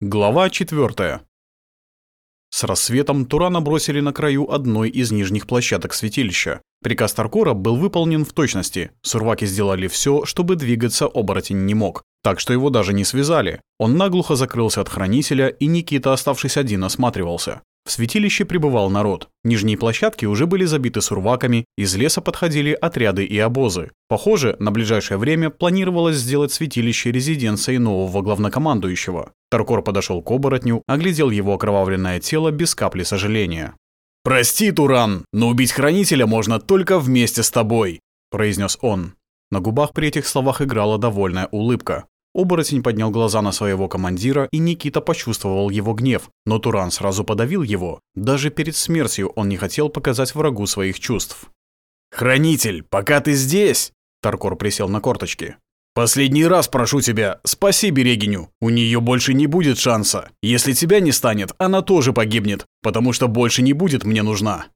Глава 4. С рассветом Турана бросили на краю одной из нижних площадок святилища. Приказ Таркора был выполнен в точности. Сурваки сделали все, чтобы двигаться оборотень не мог, так что его даже не связали. Он наглухо закрылся от хранителя, и Никита, оставшись один, осматривался. В святилище пребывал народ. Нижние площадки уже были забиты сурваками, из леса подходили отряды и обозы. Похоже, на ближайшее время планировалось сделать святилище резиденцией нового главнокомандующего. Таркор подошел к оборотню, оглядел его окровавленное тело без капли сожаления. «Прости, Туран, но убить Хранителя можно только вместе с тобой», – произнес он. На губах при этих словах играла довольная улыбка. Оборотень поднял глаза на своего командира, и Никита почувствовал его гнев, но Туран сразу подавил его. Даже перед смертью он не хотел показать врагу своих чувств. «Хранитель, пока ты здесь!» Таркор присел на корточки. «Последний раз прошу тебя, спаси Берегиню. У нее больше не будет шанса. Если тебя не станет, она тоже погибнет, потому что больше не будет мне нужна».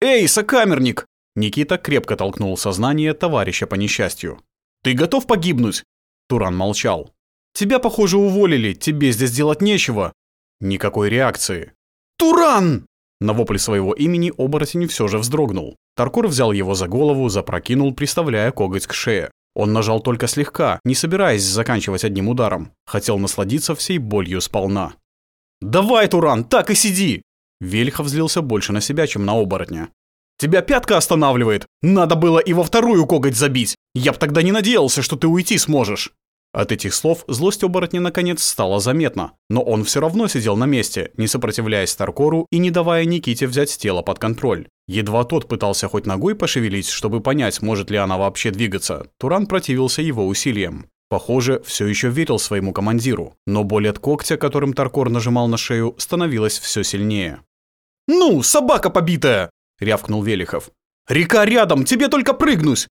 «Эй, сокамерник!» Никита крепко толкнул сознание товарища по несчастью. «Ты готов погибнуть? Туран молчал. «Тебя, похоже, уволили, тебе здесь делать нечего». Никакой реакции. «Туран!» На вопль своего имени оборотень все же вздрогнул. Таркур взял его за голову, запрокинул, приставляя коготь к шее. Он нажал только слегка, не собираясь заканчивать одним ударом. Хотел насладиться всей болью сполна. «Давай, Туран, так и сиди!» Вельха взлился больше на себя, чем на оборотня. «Тебя пятка останавливает! Надо было и во вторую коготь забить! Я б тогда не надеялся, что ты уйти сможешь». От этих слов злость оборотня наконец стала заметна, но он все равно сидел на месте, не сопротивляясь Таркору и не давая Никите взять тело под контроль. Едва тот пытался хоть ногой пошевелить, чтобы понять, может ли она вообще двигаться, Туран противился его усилиям. Похоже, все еще верил своему командиру, но боль от когтя, которым Таркор нажимал на шею, становилась все сильнее. «Ну, собака побитая!» — рявкнул Велихов. «Река рядом, тебе только прыгнусь!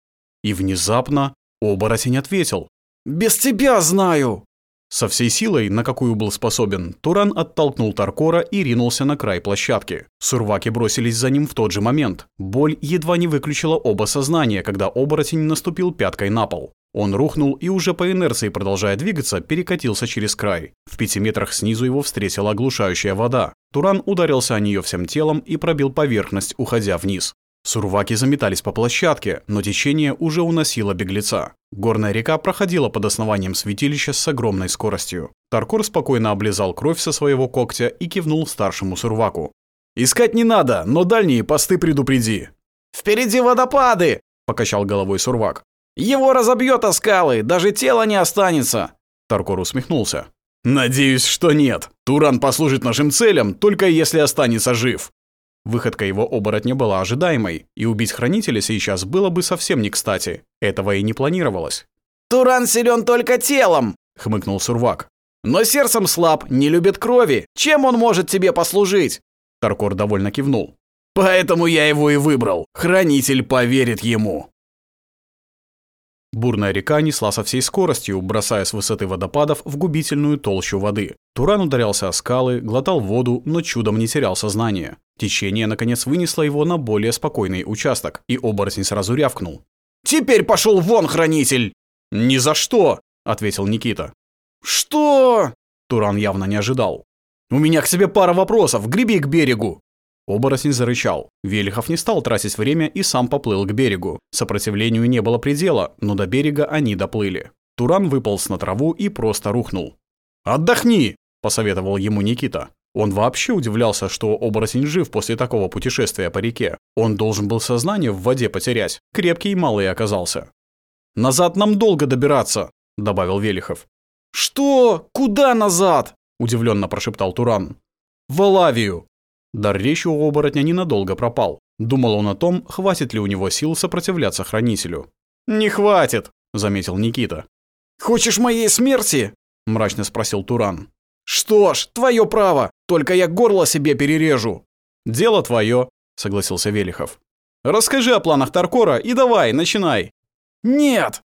И внезапно оборотень ответил. «Без тебя знаю!» Со всей силой, на какую был способен, Туран оттолкнул Таркора и ринулся на край площадки. Сурваки бросились за ним в тот же момент. Боль едва не выключила оба сознания, когда оборотень наступил пяткой на пол. Он рухнул и уже по инерции, продолжая двигаться, перекатился через край. В пяти метрах снизу его встретила оглушающая вода. Туран ударился о нее всем телом и пробил поверхность, уходя вниз. Сурваки заметались по площадке, но течение уже уносило беглеца. Горная река проходила под основанием святилища с огромной скоростью. Таркор спокойно облизал кровь со своего когтя и кивнул старшему Сурваку. «Искать не надо, но дальние посты предупреди!» «Впереди водопады!» – покачал головой Сурвак. «Его разобьет о скалы, даже тело не останется!» Таркор усмехнулся. «Надеюсь, что нет. Туран послужит нашим целям, только если останется жив. Выходка его оборотня была ожидаемой, и убить хранителя сейчас было бы совсем не кстати. Этого и не планировалось. «Туран силен только телом!» — хмыкнул Сурвак. «Но сердцем слаб, не любит крови. Чем он может тебе послужить?» Таркор довольно кивнул. «Поэтому я его и выбрал. Хранитель поверит ему». Бурная река несла со всей скоростью, бросая с высоты водопадов в губительную толщу воды. Туран ударялся о скалы, глотал воду, но чудом не терял сознание. Течение, наконец, вынесло его на более спокойный участок, и оборотень сразу рявкнул. «Теперь пошел вон, хранитель!» «Ни за что!» — ответил Никита. «Что?» — Туран явно не ожидал. «У меня к себе пара вопросов, греби к берегу!» Оборотень зарычал. Велихов не стал тратить время и сам поплыл к берегу. Сопротивлению не было предела, но до берега они доплыли. Туран выполз на траву и просто рухнул. «Отдохни!» – посоветовал ему Никита. Он вообще удивлялся, что оборотень жив после такого путешествия по реке. Он должен был сознание в воде потерять. Крепкий и малый оказался. «Назад нам долго добираться», — добавил Велихов. «Что? Куда назад?» — удивленно прошептал Туран. «В Алавию». Дар речи у оборотня ненадолго пропал. Думал он о том, хватит ли у него сил сопротивляться хранителю. «Не хватит», — заметил Никита. «Хочешь моей смерти?» — мрачно спросил Туран. «Что ж, твое право, только я горло себе перережу». «Дело твое», — согласился Велихов. «Расскажи о планах Таркора и давай, начинай». «Нет».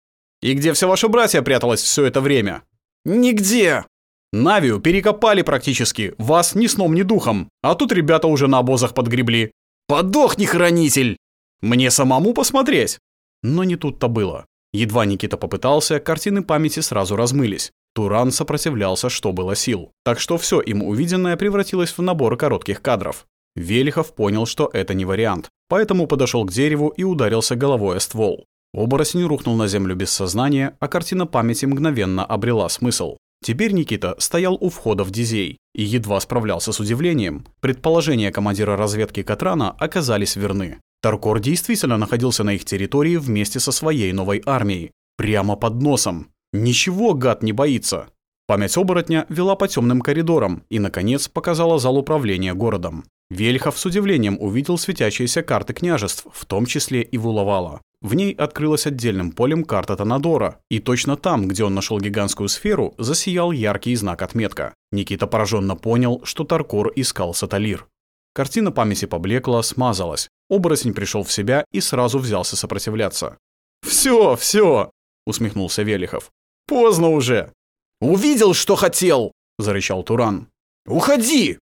«И где все ваше братья пряталось все это время?» «Нигде». «Навию перекопали практически, вас ни сном, ни духом, а тут ребята уже на обозах подгребли». «Подохни, хранитель!» «Мне самому посмотреть!» Но не тут-то было. Едва Никита попытался, картины памяти сразу размылись. Туран сопротивлялся, что было сил, так что все им увиденное превратилось в набор коротких кадров. Велихов понял, что это не вариант, поэтому подошел к дереву и ударился головой о ствол. Оборотень рухнул на землю без сознания, а картина памяти мгновенно обрела смысл. Теперь Никита стоял у входа в Дизей и едва справлялся с удивлением. Предположения командира разведки Катрана оказались верны. Таркор действительно находился на их территории вместе со своей новой армией. Прямо под носом. Ничего гад не боится. Память оборотня вела по темным коридорам и, наконец, показала зал управления городом. Вельхов с удивлением увидел светящиеся карты княжеств, в том числе и Вуловала. В ней открылась отдельным полем карта Танадора, и точно там, где он нашел гигантскую сферу, засиял яркий знак отметка. Никита пораженно понял, что Таркор искал Саталир. Картина памяти поблекла, смазалась. Оборотень пришел в себя и сразу взялся сопротивляться. «Все, все!» — усмехнулся Велихов. Поздно уже. Увидел, что хотел, зарычал Туран. Уходи!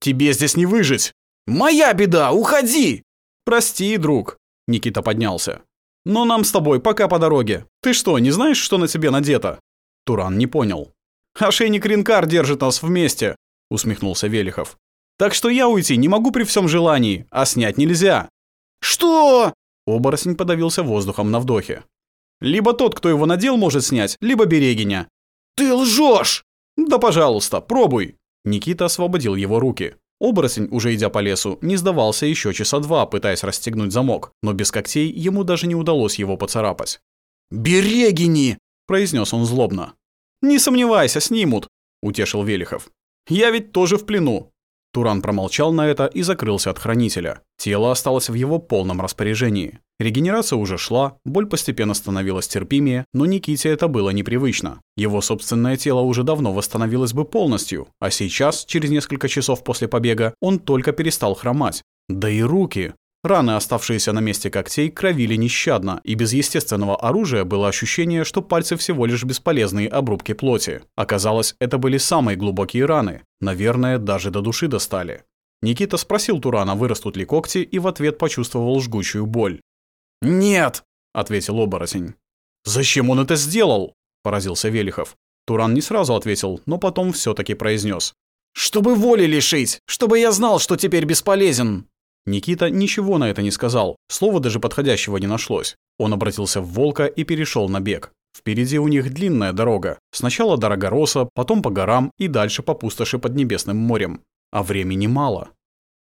Тебе здесь не выжить. Моя беда, уходи! Прости, друг. Никита поднялся. Но нам с тобой пока по дороге. Ты что, не знаешь, что на тебе надето? Туран не понял. Ошейник Ринкар держит нас вместе, усмехнулся Велихов. Так что я уйти не могу при всем желании, а снять нельзя. Что? Оборотень подавился воздухом на вдохе. Либо тот, кто его надел, может снять, либо берегиня». «Ты лжешь!» «Да пожалуйста, пробуй!» Никита освободил его руки. Оборотень, уже идя по лесу, не сдавался еще часа два, пытаясь расстегнуть замок, но без когтей ему даже не удалось его поцарапать. «Берегини!» – произнес он злобно. «Не сомневайся, снимут!» – утешил Велихов. «Я ведь тоже в плену. Туран промолчал на это и закрылся от хранителя. Тело осталось в его полном распоряжении. Регенерация уже шла, боль постепенно становилась терпимее, но Никите это было непривычно. Его собственное тело уже давно восстановилось бы полностью, а сейчас, через несколько часов после побега, он только перестал хромать. Да и руки. Раны, оставшиеся на месте когтей, кровили нещадно, и без естественного оружия было ощущение, что пальцы всего лишь бесполезные обрубки плоти. Оказалось, это были самые глубокие раны. Наверное, даже до души достали. Никита спросил Турана, вырастут ли когти, и в ответ почувствовал жгучую боль. «Нет!» — ответил оборотень. «Зачем он это сделал?» — поразился Велихов. Туран не сразу ответил, но потом все таки произнес: «Чтобы воли лишить! Чтобы я знал, что теперь бесполезен!» Никита ничего на это не сказал, слова даже подходящего не нашлось. Он обратился в волка и перешел на бег. Впереди у них длинная дорога. Сначала до Рогороса, потом по горам и дальше по пустоши под Небесным морем. А времени мало.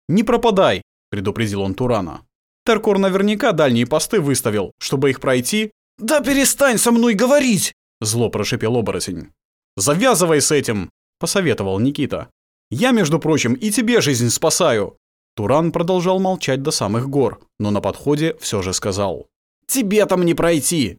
«Не пропадай!» – предупредил он Турана. «Теркор наверняка дальние посты выставил, чтобы их пройти». «Да перестань со мной говорить!» – зло прошипел оборотень. «Завязывай с этим!» – посоветовал Никита. «Я, между прочим, и тебе жизнь спасаю!» Туран продолжал молчать до самых гор, но на подходе все же сказал. «Тебе там не пройти!»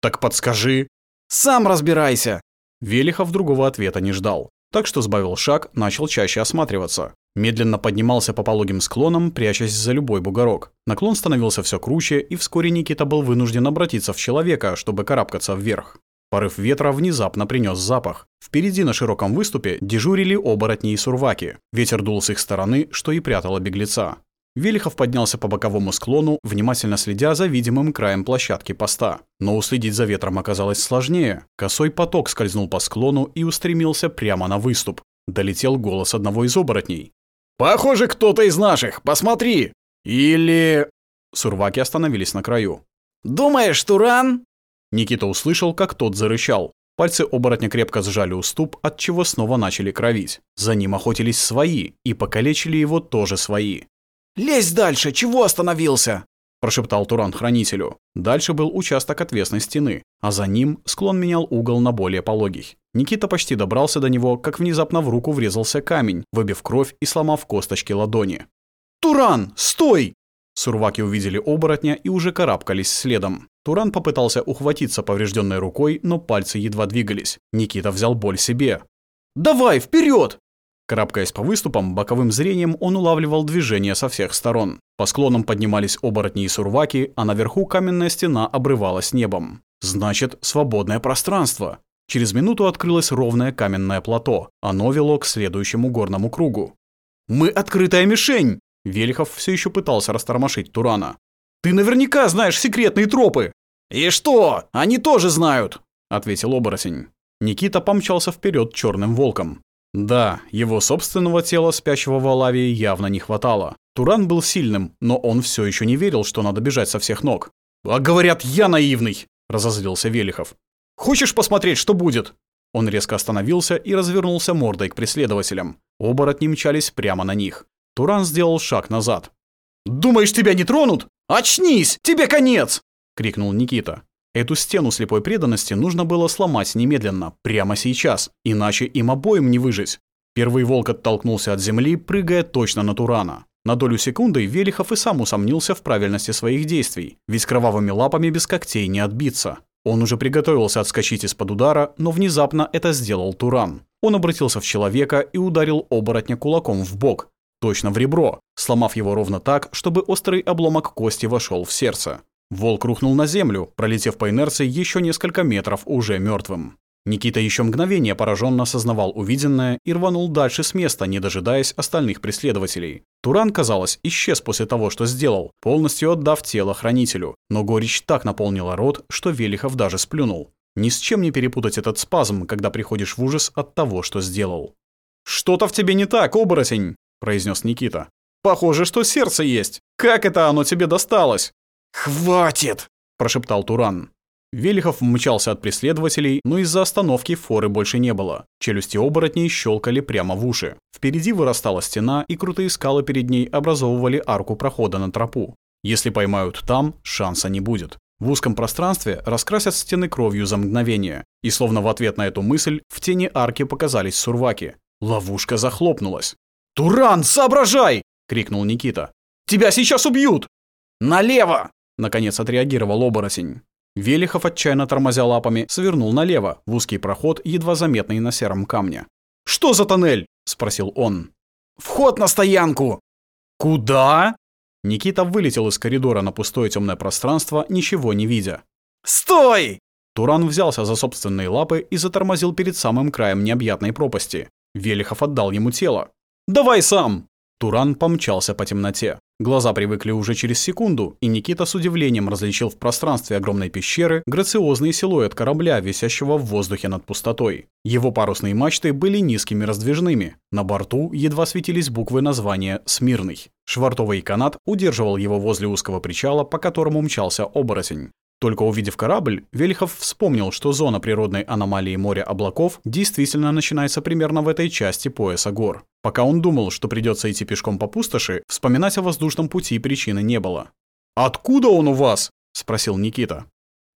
«Так подскажи!» «Сам разбирайся!» Велихов другого ответа не ждал, так что сбавил шаг, начал чаще осматриваться. Медленно поднимался по пологим склонам, прячась за любой бугорок. Наклон становился все круче, и вскоре Никита был вынужден обратиться в человека, чтобы карабкаться вверх. Порыв ветра внезапно принес запах. Впереди на широком выступе дежурили оборотни и сурваки. Ветер дул с их стороны, что и прятало беглеца. Велихов поднялся по боковому склону, внимательно следя за видимым краем площадки поста. Но уследить за ветром оказалось сложнее. Косой поток скользнул по склону и устремился прямо на выступ. Долетел голос одного из оборотней. «Похоже, кто-то из наших! Посмотри! Или...» Сурваки остановились на краю. «Думаешь, Туран?» Никита услышал, как тот зарычал. Пальцы оборотня крепко сжали уступ, от чего снова начали кровить. За ним охотились свои, и покалечили его тоже свои. «Лезь дальше! Чего остановился?» – прошептал Туран хранителю. Дальше был участок отвесной стены, а за ним склон менял угол на более пологий. Никита почти добрался до него, как внезапно в руку врезался камень, выбив кровь и сломав косточки ладони. «Туран, стой!» Сурваки увидели оборотня и уже карабкались следом. Туран попытался ухватиться поврежденной рукой, но пальцы едва двигались. Никита взял боль себе. «Давай, вперед!» Карабкаясь по выступам, боковым зрением он улавливал движение со всех сторон. По склонам поднимались оборотни и сурваки, а наверху каменная стена обрывалась небом. Значит, свободное пространство. Через минуту открылось ровное каменное плато. Оно вело к следующему горному кругу. «Мы открытая мишень!» Велихов все еще пытался растормошить Турана. «Ты наверняка знаешь секретные тропы!» «И что? Они тоже знают!» — ответил оборотень. Никита помчался вперед черным волком. Да, его собственного тела, спящего в Алавии, явно не хватало. Туран был сильным, но он все еще не верил, что надо бежать со всех ног. «А говорят, я наивный!» — разозлился Велихов. «Хочешь посмотреть, что будет?» Он резко остановился и развернулся мордой к преследователям. Оборотни мчались прямо на них. Туран сделал шаг назад. «Думаешь, тебя не тронут? Очнись! Тебе конец!» — крикнул Никита. Эту стену слепой преданности нужно было сломать немедленно, прямо сейчас, иначе им обоим не выжить. Первый волк оттолкнулся от земли, прыгая точно на Турана. На долю секунды Велихов и сам усомнился в правильности своих действий, ведь кровавыми лапами без когтей не отбиться. Он уже приготовился отскочить из-под удара, но внезапно это сделал Туран. Он обратился в человека и ударил оборотня кулаком в бок, точно в ребро, сломав его ровно так, чтобы острый обломок кости вошел в сердце. Волк рухнул на землю, пролетев по инерции еще несколько метров уже мертвым. Никита еще мгновение пораженно осознавал увиденное и рванул дальше с места, не дожидаясь остальных преследователей. Туран, казалось, исчез после того, что сделал, полностью отдав тело хранителю, но горечь так наполнила рот, что Велихов даже сплюнул. Ни с чем не перепутать этот спазм, когда приходишь в ужас от того, что сделал. «Что-то в тебе не так, оборотень!» — произнес Никита. «Похоже, что сердце есть. Как это оно тебе досталось?» «Хватит!» — прошептал Туран. Велихов мчался от преследователей, но из-за остановки форы больше не было. Челюсти оборотней щелкали прямо в уши. Впереди вырастала стена, и крутые скалы перед ней образовывали арку прохода на тропу. Если поймают там, шанса не будет. В узком пространстве раскрасят стены кровью за мгновение. И словно в ответ на эту мысль, в тени арки показались сурваки. Ловушка захлопнулась. «Туран, соображай!» — крикнул Никита. «Тебя сейчас убьют!» «Налево!» — наконец отреагировал оборотень. Велихов, отчаянно тормозя лапами, свернул налево, в узкий проход, едва заметный на сером камне. «Что за тоннель?» — спросил он. «Вход на стоянку!» «Куда?» Никита вылетел из коридора на пустое темное пространство, ничего не видя. «Стой!» Туран взялся за собственные лапы и затормозил перед самым краем необъятной пропасти. Велихов отдал ему тело. «Давай сам!» Туран помчался по темноте. Глаза привыкли уже через секунду, и Никита с удивлением различил в пространстве огромной пещеры грациозный силуэт корабля, висящего в воздухе над пустотой. Его парусные мачты были низкими раздвижными. На борту едва светились буквы названия «Смирный». Швартовый канат удерживал его возле узкого причала, по которому мчался оборотень. Только увидев корабль, Велихов вспомнил, что зона природной аномалии моря облаков действительно начинается примерно в этой части пояса гор. Пока он думал, что придется идти пешком по пустоши, вспоминать о воздушном пути причины не было. «Откуда он у вас?» – спросил Никита.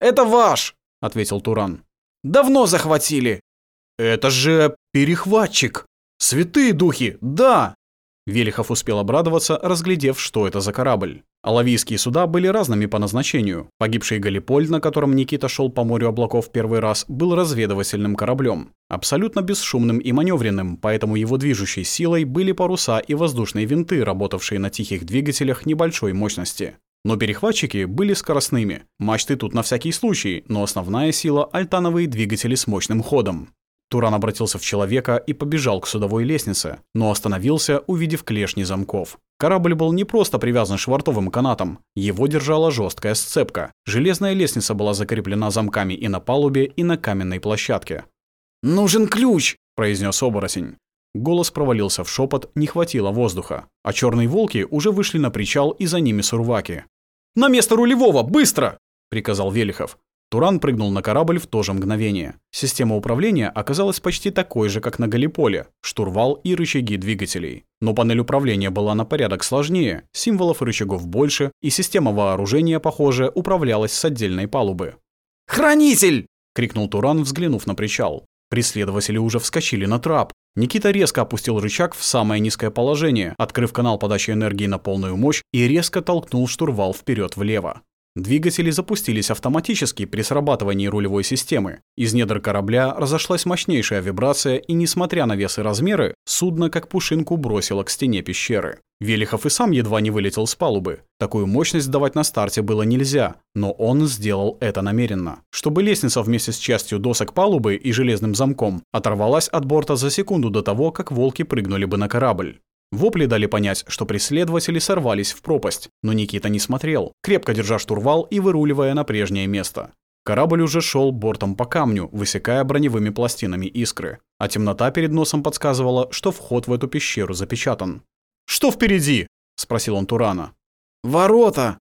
«Это ваш!» – ответил Туран. «Давно захватили!» «Это же перехватчик! Святые духи, да!» Велихов успел обрадоваться, разглядев, что это за корабль. Алавийские суда были разными по назначению. Погибший Галиполь, на котором Никита шел по морю облаков первый раз, был разведывательным кораблем. Абсолютно бесшумным и маневренным, поэтому его движущей силой были паруса и воздушные винты, работавшие на тихих двигателях небольшой мощности. Но перехватчики были скоростными. Мачты тут на всякий случай, но основная сила – альтановые двигатели с мощным ходом. Туран обратился в человека и побежал к судовой лестнице, но остановился, увидев клешни замков. Корабль был не просто привязан швартовым канатом, его держала жесткая сцепка. Железная лестница была закреплена замками и на палубе, и на каменной площадке. «Нужен ключ!» – произнес оборотень. Голос провалился в шепот, не хватило воздуха, а черные волки уже вышли на причал и за ними сурваки. «На место рулевого! Быстро!» – приказал Велихов. Туран прыгнул на корабль в то же мгновение. Система управления оказалась почти такой же, как на Галиполе, штурвал и рычаги двигателей. Но панель управления была на порядок сложнее, символов и рычагов больше, и система вооружения, похоже, управлялась с отдельной палубы. «Хранитель!» — крикнул Туран, взглянув на причал. Преследователи уже вскочили на трап. Никита резко опустил рычаг в самое низкое положение, открыв канал подачи энергии на полную мощь и резко толкнул штурвал вперед влево. Двигатели запустились автоматически при срабатывании рулевой системы. Из недр корабля разошлась мощнейшая вибрация, и несмотря на вес и размеры, судно как пушинку бросило к стене пещеры. Велихов и сам едва не вылетел с палубы. Такую мощность давать на старте было нельзя, но он сделал это намеренно. Чтобы лестница вместе с частью досок палубы и железным замком оторвалась от борта за секунду до того, как волки прыгнули бы на корабль. Вопли дали понять, что преследователи сорвались в пропасть, но Никита не смотрел, крепко держа штурвал и выруливая на прежнее место. Корабль уже шел бортом по камню, высекая броневыми пластинами искры, а темнота перед носом подсказывала, что вход в эту пещеру запечатан. «Что впереди?» – спросил он Турана. «Ворота!»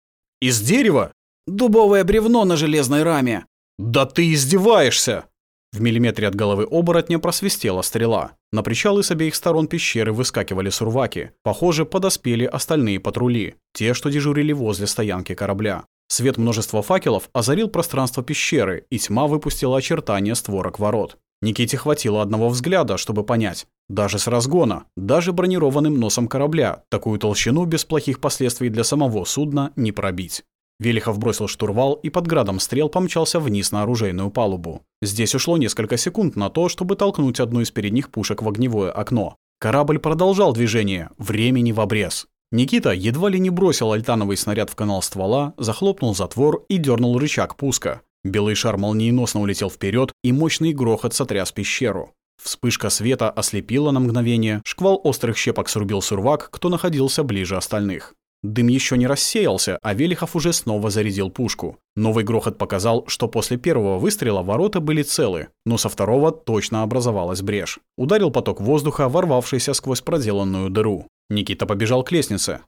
«Из дерева?» «Дубовое бревно на железной раме!» «Да ты издеваешься!» В миллиметре от головы оборотня просвистела стрела. На причалы с обеих сторон пещеры выскакивали сурваки. Похоже, подоспели остальные патрули, те, что дежурили возле стоянки корабля. Свет множества факелов озарил пространство пещеры, и тьма выпустила очертания створок ворот. Никите хватило одного взгляда, чтобы понять. Даже с разгона, даже бронированным носом корабля, такую толщину без плохих последствий для самого судна не пробить. Велихов бросил штурвал и под градом стрел помчался вниз на оружейную палубу. Здесь ушло несколько секунд на то, чтобы толкнуть одну из передних пушек в огневое окно. Корабль продолжал движение, времени в обрез. Никита едва ли не бросил альтановый снаряд в канал ствола, захлопнул затвор и дернул рычаг пуска. Белый шар молниеносно улетел вперед, и мощный грохот сотряс пещеру. Вспышка света ослепила на мгновение, шквал острых щепок срубил сурвак, кто находился ближе остальных. Дым еще не рассеялся, а Велихов уже снова зарядил пушку. Новый грохот показал, что после первого выстрела ворота были целы, но со второго точно образовалась брешь. Ударил поток воздуха, ворвавшийся сквозь проделанную дыру. Никита побежал к лестнице.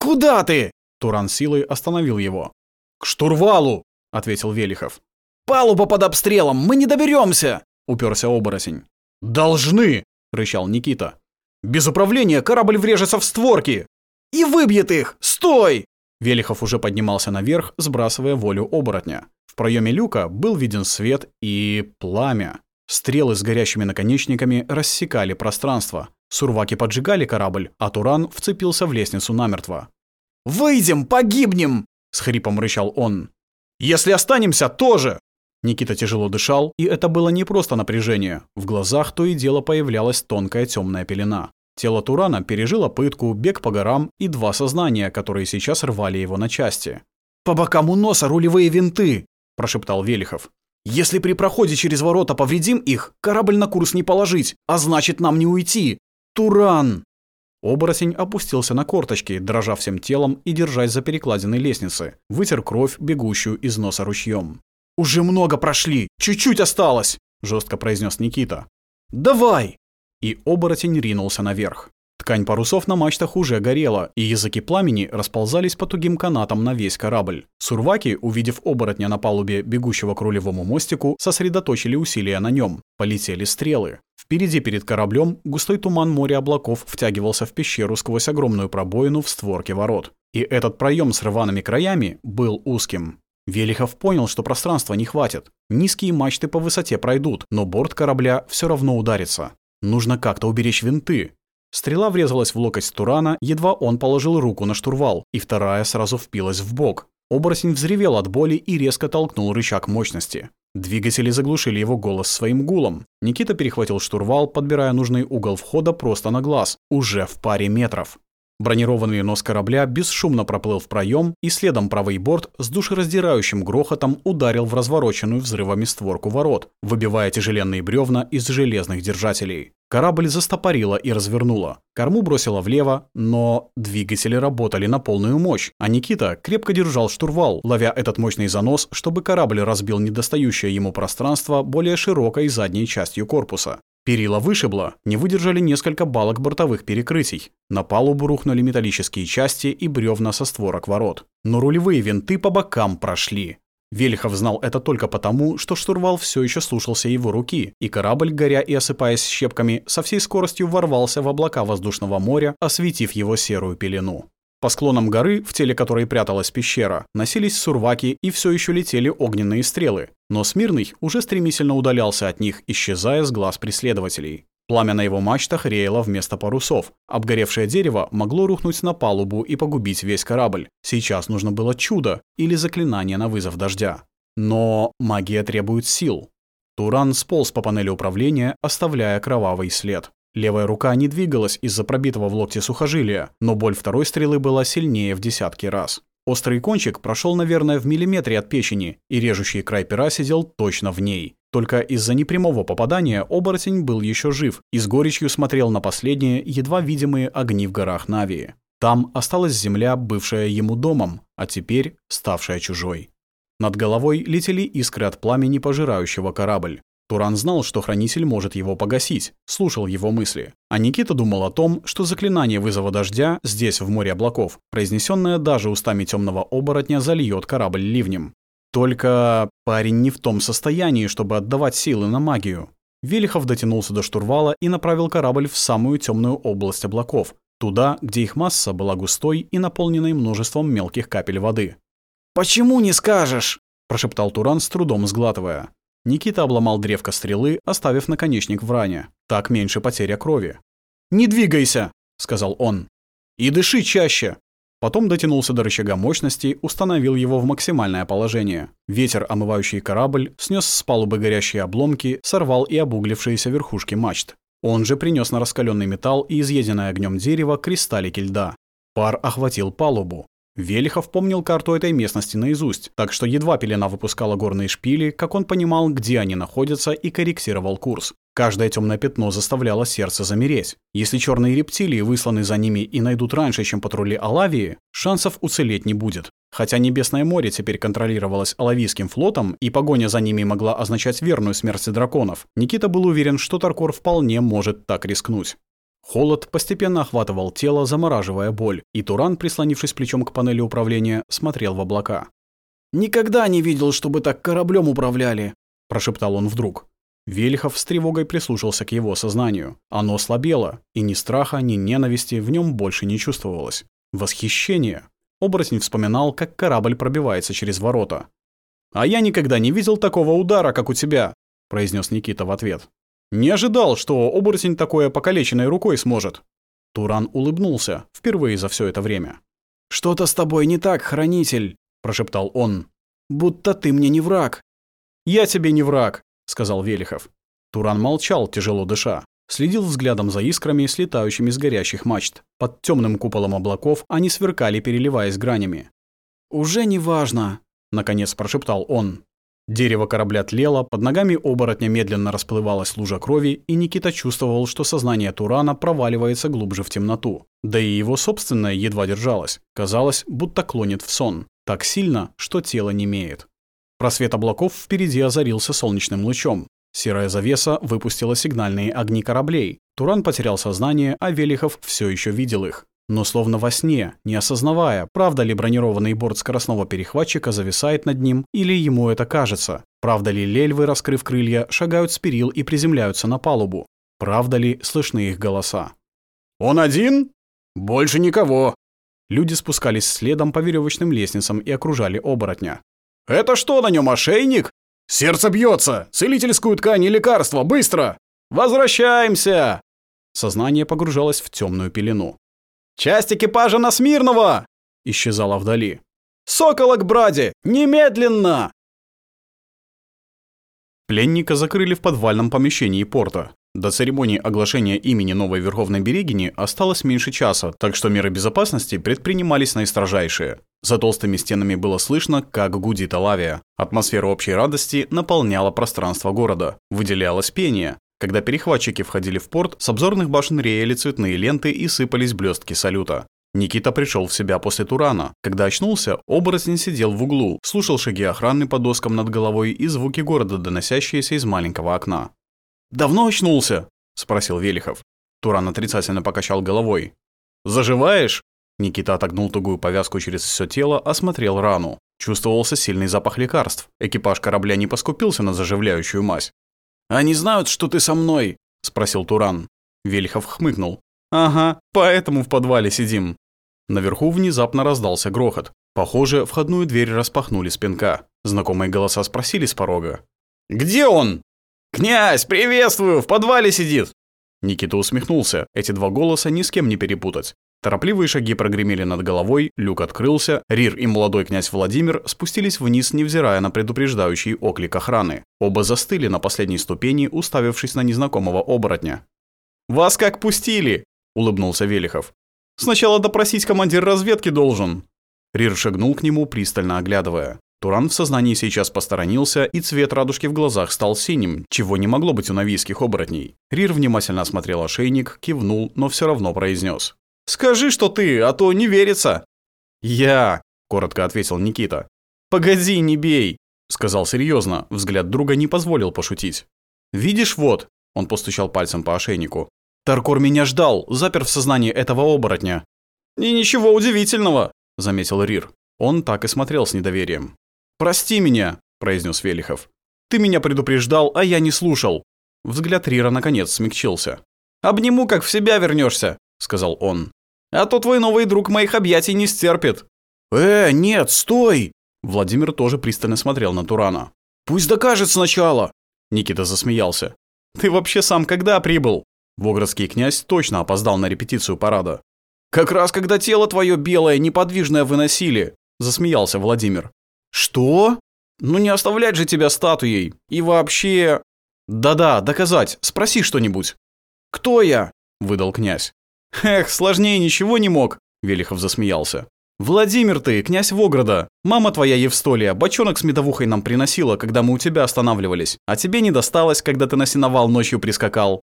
«Куда ты?» Туран силой остановил его. «К штурвалу!» — ответил Велихов. «Палуба под обстрелом! Мы не доберемся!» — уперся оборотень. «Должны!» — рычал Никита. «Без управления корабль врежется в створки!» «И выбьет их! Стой!» Велихов уже поднимался наверх, сбрасывая волю оборотня. В проеме люка был виден свет и пламя. Стрелы с горящими наконечниками рассекали пространство. Сурваки поджигали корабль, а Туран вцепился в лестницу намертво. «Выйдем, погибнем!» — с хрипом рычал он. «Если останемся, тоже!» Никита тяжело дышал, и это было не просто напряжение. В глазах то и дело появлялась тонкая темная пелена. Тело Турана пережило пытку, бег по горам и два сознания, которые сейчас рвали его на части. «По бокам у носа рулевые винты!» – прошептал Велихов. «Если при проходе через ворота повредим их, корабль на курс не положить, а значит нам не уйти! Туран!» Оборотень опустился на корточки, дрожа всем телом и держась за перекладины лестницы, вытер кровь, бегущую из носа ручьем. «Уже много прошли! Чуть-чуть осталось!» – жестко произнес Никита. «Давай!» и оборотень ринулся наверх. Ткань парусов на мачтах уже горела, и языки пламени расползались по тугим канатам на весь корабль. Сурваки, увидев оборотня на палубе, бегущего к рулевому мостику, сосредоточили усилия на нем. Полетели стрелы. Впереди перед кораблем густой туман моря облаков втягивался в пещеру сквозь огромную пробоину в створке ворот. И этот проем с рваными краями был узким. Велихов понял, что пространства не хватит. Низкие мачты по высоте пройдут, но борт корабля все равно ударится. Нужно как-то уберечь винты. Стрела врезалась в локоть Турана, едва он положил руку на штурвал, и вторая сразу впилась в бок. Оборотень взревел от боли и резко толкнул рычаг мощности. Двигатели заглушили его голос своим гулом. Никита перехватил штурвал, подбирая нужный угол входа просто на глаз, уже в паре метров. Бронированный нос корабля бесшумно проплыл в проем, и следом правый борт с душераздирающим грохотом ударил в развороченную взрывами створку ворот, выбивая тяжеленные бревна из железных держателей. Корабль застопорила и развернула. Корму бросила влево, но двигатели работали на полную мощь, а Никита крепко держал штурвал, ловя этот мощный занос, чтобы корабль разбил недостающее ему пространство более широкой задней частью корпуса. Перила вышибло, не выдержали несколько балок бортовых перекрытий. На палубу рухнули металлические части и бревна со створок ворот. Но рулевые винты по бокам прошли. Вельхов знал это только потому, что штурвал все еще слушался его руки, и корабль, горя и осыпаясь щепками, со всей скоростью ворвался в облака воздушного моря, осветив его серую пелену. По склонам горы, в теле которой пряталась пещера, носились сурваки и все еще летели огненные стрелы, но Смирный уже стремительно удалялся от них, исчезая с глаз преследователей. Пламя на его мачтах реяло вместо парусов. Обгоревшее дерево могло рухнуть на палубу и погубить весь корабль. Сейчас нужно было чудо или заклинание на вызов дождя. Но магия требует сил. Туран сполз по панели управления, оставляя кровавый след. Левая рука не двигалась из-за пробитого в локте сухожилия, но боль второй стрелы была сильнее в десятки раз. Острый кончик прошел, наверное, в миллиметре от печени, и режущий край пера сидел точно в ней. Только из-за непрямого попадания оборотень был еще жив и с горечью смотрел на последние, едва видимые огни в горах Навии. Там осталась земля, бывшая ему домом, а теперь ставшая чужой. Над головой летели искры от пламени, пожирающего корабль. Туран знал, что хранитель может его погасить, слушал его мысли. А Никита думал о том, что заклинание вызова дождя здесь, в море облаков, произнесенное даже устами темного оборотня, зальет корабль ливнем. Только парень не в том состоянии, чтобы отдавать силы на магию. Велихов дотянулся до штурвала и направил корабль в самую темную область облаков, туда, где их масса была густой и наполненной множеством мелких капель воды. «Почему не скажешь?» – прошептал Туран, с трудом сглатывая. Никита обломал древко стрелы, оставив наконечник в ране. Так меньше потеря крови. «Не двигайся!» — сказал он. «И дыши чаще!» Потом дотянулся до рычага мощности, установил его в максимальное положение. Ветер, омывающий корабль, снес с палубы горящие обломки, сорвал и обуглившиеся верхушки мачт. Он же принес на раскаленный металл и изъеденное огнем дерево кристаллики льда. Пар охватил палубу. Велихов помнил карту этой местности наизусть, так что едва пелена выпускала горные шпили, как он понимал, где они находятся и корректировал курс. Каждое темное пятно заставляло сердце замереть. Если черные рептилии высланы за ними и найдут раньше, чем патрули Алавии, шансов уцелеть не будет. Хотя Небесное море теперь контролировалось Алавийским флотом, и погоня за ними могла означать верную смерть драконов, Никита был уверен, что Таркор вполне может так рискнуть. Холод постепенно охватывал тело, замораживая боль, и Туран, прислонившись плечом к панели управления, смотрел в облака. «Никогда не видел, чтобы так кораблем управляли!» – прошептал он вдруг. Вельхов с тревогой прислушался к его сознанию. Оно слабело, и ни страха, ни ненависти в нем больше не чувствовалось. Восхищение. Оборотень вспоминал, как корабль пробивается через ворота. «А я никогда не видел такого удара, как у тебя!» – произнес Никита в ответ. Не ожидал, что оборотень такое покалеченной рукой сможет. Туран улыбнулся впервые за все это время. «Что-то с тобой не так, хранитель», – прошептал он. «Будто ты мне не враг». «Я тебе не враг», – сказал Велихов. Туран молчал, тяжело дыша. Следил взглядом за искрами, слетающими с горящих мачт. Под темным куполом облаков они сверкали, переливаясь гранями. «Уже не важно», – наконец прошептал он. Дерево корабля тлело, под ногами оборотня медленно расплывалась лужа крови, и Никита чувствовал, что сознание Турана проваливается глубже в темноту. Да и его собственное едва держалось. Казалось, будто клонит в сон. Так сильно, что тело не имеет. Просвет облаков впереди озарился солнечным лучом. Серая завеса выпустила сигнальные огни кораблей. Туран потерял сознание, а Велихов все еще видел их но словно во сне, не осознавая, правда ли бронированный борт скоростного перехватчика зависает над ним, или ему это кажется. Правда ли лельвы, раскрыв крылья, шагают с перил и приземляются на палубу. Правда ли слышны их голоса. «Он один? Больше никого!» Люди спускались следом по веревочным лестницам и окружали оборотня. «Это что на нем, ошейник? Сердце бьется! Целительскую ткань и лекарство! Быстро! Возвращаемся!» Сознание погружалось в темную пелену. Часть экипажа на Смирного!» Исчезала вдали. «Соколок, браде! Немедленно!» Пленника закрыли в подвальном помещении порта. До церемонии оглашения имени новой Верховной Берегини осталось меньше часа, так что меры безопасности предпринимались наистрожайшие. За толстыми стенами было слышно, как гудит Алавия. Атмосфера общей радости наполняла пространство города. Выделялось пение. Когда перехватчики входили в порт, с обзорных башен реяли цветные ленты и сыпались блестки салюта. Никита пришел в себя после Турана. Когда очнулся, оборотень сидел в углу, слушал шаги охраны по доскам над головой и звуки города, доносящиеся из маленького окна. «Давно очнулся?» – спросил Велихов. Туран отрицательно покачал головой. «Заживаешь?» Никита отогнул тугую повязку через все тело, осмотрел рану. Чувствовался сильный запах лекарств. Экипаж корабля не поскупился на заживляющую мазь. «Они знают, что ты со мной?» — спросил Туран. Вельхов хмыкнул. «Ага, поэтому в подвале сидим». Наверху внезапно раздался грохот. Похоже, входную дверь распахнули с пинка. Знакомые голоса спросили с порога. «Где он?» «Князь, приветствую! В подвале сидит!» Никита усмехнулся. Эти два голоса ни с кем не перепутать. Торопливые шаги прогремели над головой, люк открылся, Рир и молодой князь Владимир спустились вниз, невзирая на предупреждающий оклик охраны. Оба застыли на последней ступени, уставившись на незнакомого оборотня. «Вас как пустили!» – улыбнулся Велихов. «Сначала допросить командир разведки должен!» Рир шагнул к нему, пристально оглядывая. Туран в сознании сейчас посторонился, и цвет радужки в глазах стал синим, чего не могло быть у навийских оборотней. Рир внимательно осмотрел ошейник, кивнул, но все равно произнес. Скажи, что ты, а то не верится». «Я», — коротко ответил Никита. «Погоди, не бей», — сказал серьезно. Взгляд друга не позволил пошутить. «Видишь, вот», — он постучал пальцем по ошейнику. «Таркор меня ждал, запер в сознании этого оборотня». «И ничего удивительного», — заметил Рир. Он так и смотрел с недоверием. «Прости меня», — произнес Велихов. «Ты меня предупреждал, а я не слушал». Взгляд Рира наконец смягчился. «Обниму, как в себя вернешься», — сказал он а то твой новый друг моих объятий не стерпит». «Э, нет, стой!» Владимир тоже пристально смотрел на Турана. «Пусть докажет сначала!» Никита засмеялся. «Ты вообще сам когда прибыл?» Воградский князь точно опоздал на репетицию парада. «Как раз когда тело твое белое, неподвижное выносили!» Засмеялся Владимир. «Что?» «Ну не оставлять же тебя статуей! И вообще...» «Да-да, доказать, спроси что-нибудь!» «Кто я?» – выдал князь. «Эх, сложнее ничего не мог», — Велихов засмеялся. «Владимир ты, князь Вограда, мама твоя Евстолия, бочонок с медовухой нам приносила, когда мы у тебя останавливались, а тебе не досталось, когда ты на сеновал ночью прискакал».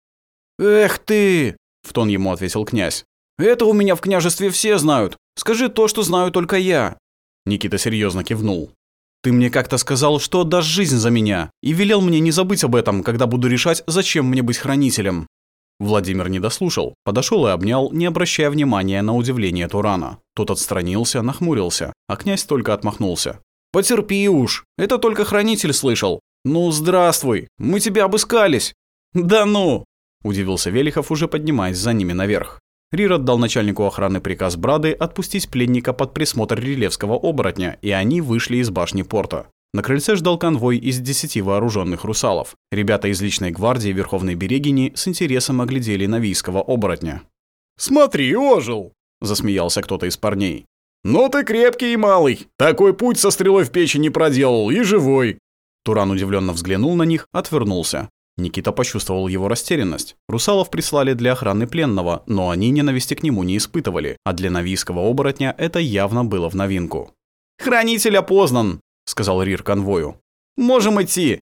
«Эх ты!» — в тон ему ответил князь. «Это у меня в княжестве все знают. Скажи то, что знаю только я». Никита серьезно кивнул. «Ты мне как-то сказал, что отдашь жизнь за меня, и велел мне не забыть об этом, когда буду решать, зачем мне быть хранителем. Владимир не дослушал, подошел и обнял, не обращая внимания на удивление Турана. Тот отстранился, нахмурился, а князь только отмахнулся. «Потерпи уж, это только хранитель слышал. Ну, здравствуй, мы тебя обыскались!» «Да ну!» – удивился Велихов, уже поднимаясь за ними наверх. Рир отдал начальнику охраны приказ Брады отпустить пленника под присмотр релевского оборотня, и они вышли из башни порта. На крыльце ждал конвой из десяти вооруженных русалов. Ребята из личной гвардии Верховной Берегини с интересом оглядели новийского оборотня. «Смотри, ожил!» – засмеялся кто-то из парней. «Но ты крепкий и малый. Такой путь со стрелой в печень не проделал и живой». Туран удивленно взглянул на них, отвернулся. Никита почувствовал его растерянность. Русалов прислали для охраны пленного, но они ненависти к нему не испытывали, а для новийского оборотня это явно было в новинку. «Хранитель опознан!» сказал Рир конвою. «Можем идти!»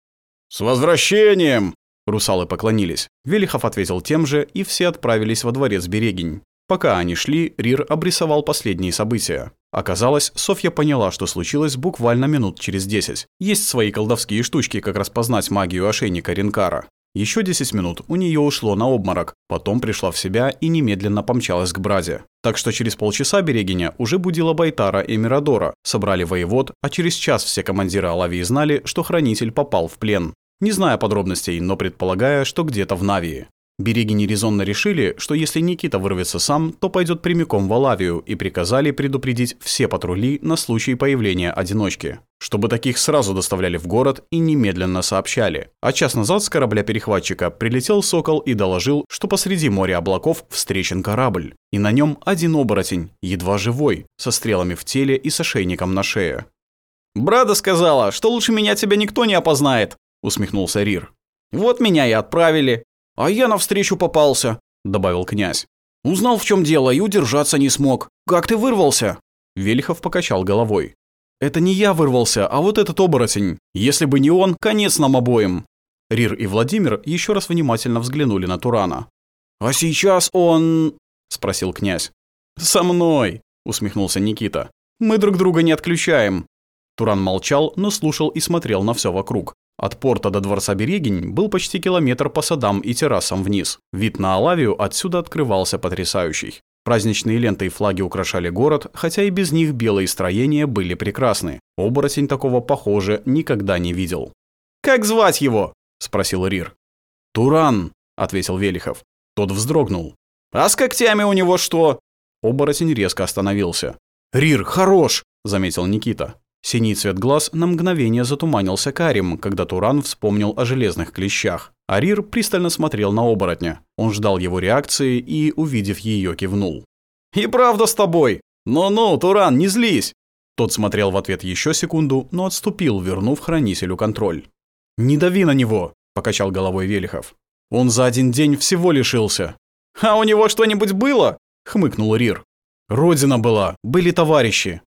«С возвращением!» Русалы поклонились. Велихов ответил тем же, и все отправились во дворец Берегинь. Пока они шли, Рир обрисовал последние события. Оказалось, Софья поняла, что случилось буквально минут через десять. Есть свои колдовские штучки, как распознать магию ошейника Ренкара. Еще 10 минут у нее ушло на обморок, потом пришла в себя и немедленно помчалась к Бразе. Так что через полчаса Берегиня уже будила Байтара и Мирадора, собрали воевод, а через час все командиры Алавии знали, что хранитель попал в плен. Не зная подробностей, но предполагая, что где-то в Навии. Береги нерезонно решили, что если Никита вырвется сам, то пойдет прямиком в Алавию и приказали предупредить все патрули на случай появления одиночки, чтобы таких сразу доставляли в город и немедленно сообщали. А час назад с корабля-перехватчика прилетел «Сокол» и доложил, что посреди моря облаков встречен корабль, и на нем один оборотень, едва живой, со стрелами в теле и с ошейником на шее. «Брада сказала, что лучше меня тебя никто не опознает», — усмехнулся Рир. «Вот меня и отправили, а я навстречу попался», — добавил князь. «Узнал, в чем дело, и удержаться не смог. Как ты вырвался?» Велихов покачал головой. «Это не я вырвался, а вот этот оборотень. Если бы не он, конец нам обоим». Рир и Владимир еще раз внимательно взглянули на Турана. «А сейчас он...» — спросил князь. «Со мной», — усмехнулся Никита. «Мы друг друга не отключаем». Туран молчал, но слушал и смотрел на все вокруг. От порта до дворца Берегинь был почти километр по садам и террасам вниз. Вид на Алавию отсюда открывался потрясающий. Праздничные ленты и флаги украшали город, хотя и без них белые строения были прекрасны. Оборотень такого, похоже, никогда не видел. «Как звать его?» – спросил Рир. «Туран», – ответил Велихов. Тот вздрогнул. «А с когтями у него что?» Оборотень резко остановился. «Рир, хорош!» – заметил Никита. Синий цвет глаз на мгновение затуманился карим, когда Туран вспомнил о железных клещах. Арир пристально смотрел на оборотня. Он ждал его реакции и, увидев ее, кивнул. «И правда с тобой! Ну-ну, Туран, не злись!» Тот смотрел в ответ еще секунду, но отступил, вернув хранителю контроль. «Не дави на него!» – покачал головой Велихов. «Он за один день всего лишился!» «А у него что-нибудь было?» – хмыкнул Рир. «Родина была, были товарищи.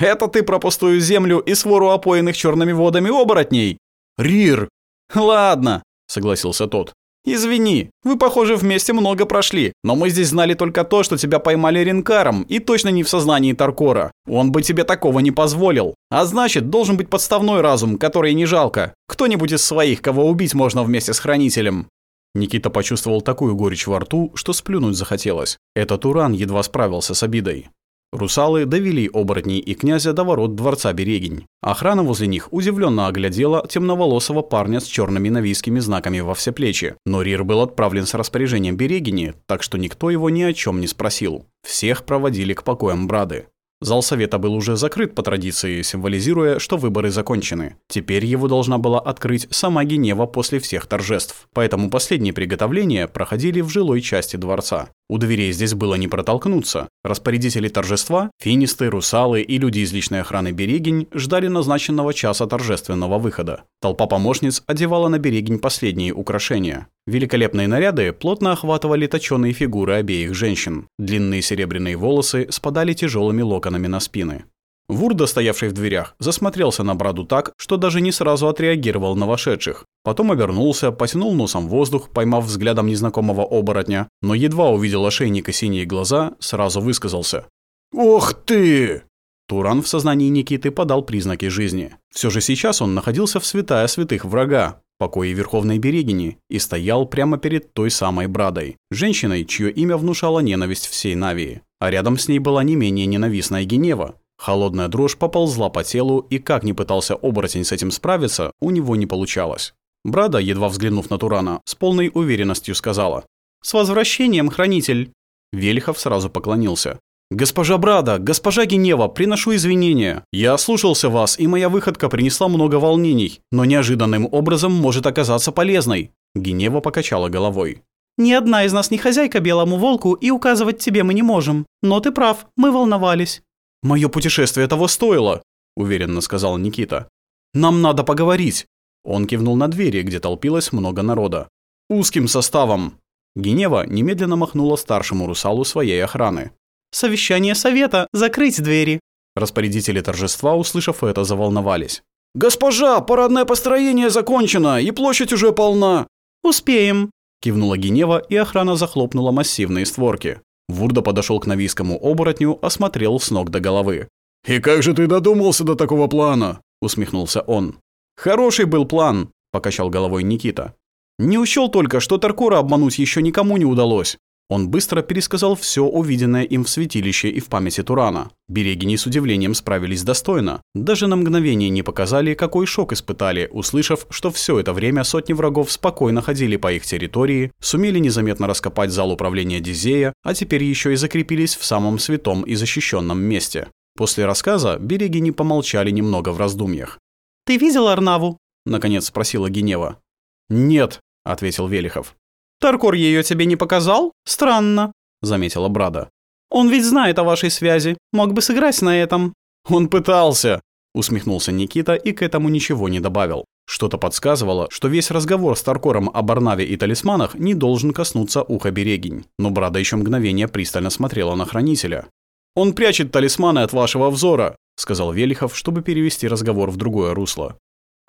Это ты про пустую землю и свору опоенных черными водами оборотней. Рир. Ладно, согласился тот. «Извини, вы, похоже, вместе много прошли, но мы здесь знали только то, что тебя поймали ренкаром, и точно не в сознании Таркора. Он бы тебе такого не позволил. А значит, должен быть подставной разум, который не жалко. Кто-нибудь из своих, кого убить можно вместе с Хранителем». Никита почувствовал такую горечь во рту, что сплюнуть захотелось. Этот уран едва справился с обидой. Русалы довели оборотней и князя до ворот дворца Берегинь. Охрана возле них удивленно оглядела темноволосого парня с черными навийскими знаками во все плечи, но Рир был отправлен с распоряжением Берегини, так что никто его ни о чем не спросил. Всех проводили к покоям Брады. Зал Совета был уже закрыт по традиции, символизируя, что выборы закончены. Теперь его должна была открыть сама Генева после всех торжеств. Поэтому последние приготовления проходили в жилой части дворца. У дверей здесь было не протолкнуться. Распорядители торжества, финисты, русалы и люди из личной охраны Берегинь ждали назначенного часа торжественного выхода. Толпа помощниц одевала на Берегинь последние украшения. Великолепные наряды плотно охватывали точеные фигуры обеих женщин. Длинные серебряные волосы спадали тяжелыми локонами на спины. Вурда, стоявший в дверях, засмотрелся на браду так, что даже не сразу отреагировал на вошедших. Потом обернулся, потянул носом воздух, поймав взглядом незнакомого оборотня, но едва увидел ошейника синие глаза, сразу высказался. «Ох ты!» Туран в сознании Никиты подал признаки жизни. Все же сейчас он находился в святая святых врага, покое Верховной Берегини и стоял прямо перед той самой Брадой, женщиной, чье имя внушало ненависть всей Навии. А рядом с ней была не менее ненавистная Генева. Холодная дрожь поползла по телу, и как ни пытался оборотень с этим справиться, у него не получалось. Брада, едва взглянув на Турана, с полной уверенностью сказала «С возвращением, хранитель!» Вельхов сразу поклонился. «Госпожа Брада, госпожа Генева, приношу извинения. Я ослушался вас, и моя выходка принесла много волнений, но неожиданным образом может оказаться полезной». Генева покачала головой. «Ни одна из нас не хозяйка белому волку, и указывать тебе мы не можем. Но ты прав, мы волновались». «Мое путешествие того стоило», – уверенно сказал Никита. «Нам надо поговорить». Он кивнул на двери, где толпилось много народа. «Узким составом». Генева немедленно махнула старшему русалу своей охраны совещание совета, закрыть двери». Распорядители торжества, услышав это, заволновались. «Госпожа, парадное построение закончено, и площадь уже полна!» «Успеем!» – кивнула Генева, и охрана захлопнула массивные створки. Вурда подошел к новийскому оборотню, осмотрел с ног до головы. «И как же ты додумался до такого плана?» – усмехнулся он. «Хороший был план», – покачал головой Никита. «Не учел только, что Таркора обмануть еще никому не удалось. Он быстро пересказал все увиденное им в святилище и в памяти Турана. Берегини с удивлением справились достойно. Даже на мгновение не показали, какой шок испытали, услышав, что все это время сотни врагов спокойно ходили по их территории, сумели незаметно раскопать зал управления Дизея, а теперь еще и закрепились в самом святом и защищенном месте. После рассказа Берегини помолчали немного в раздумьях. «Ты видел Арнаву?» – наконец спросила Генева. «Нет», – ответил Велихов. Таркор ее тебе не показал? Странно», — заметила Брада. «Он ведь знает о вашей связи, мог бы сыграть на этом». «Он пытался», — усмехнулся Никита и к этому ничего не добавил. Что-то подсказывало, что весь разговор с Таркором о Барнаве и талисманах не должен коснуться уха Берегинь, но Брада еще мгновение пристально смотрела на Хранителя. «Он прячет талисманы от вашего взора», — сказал Велихов, чтобы перевести разговор в другое русло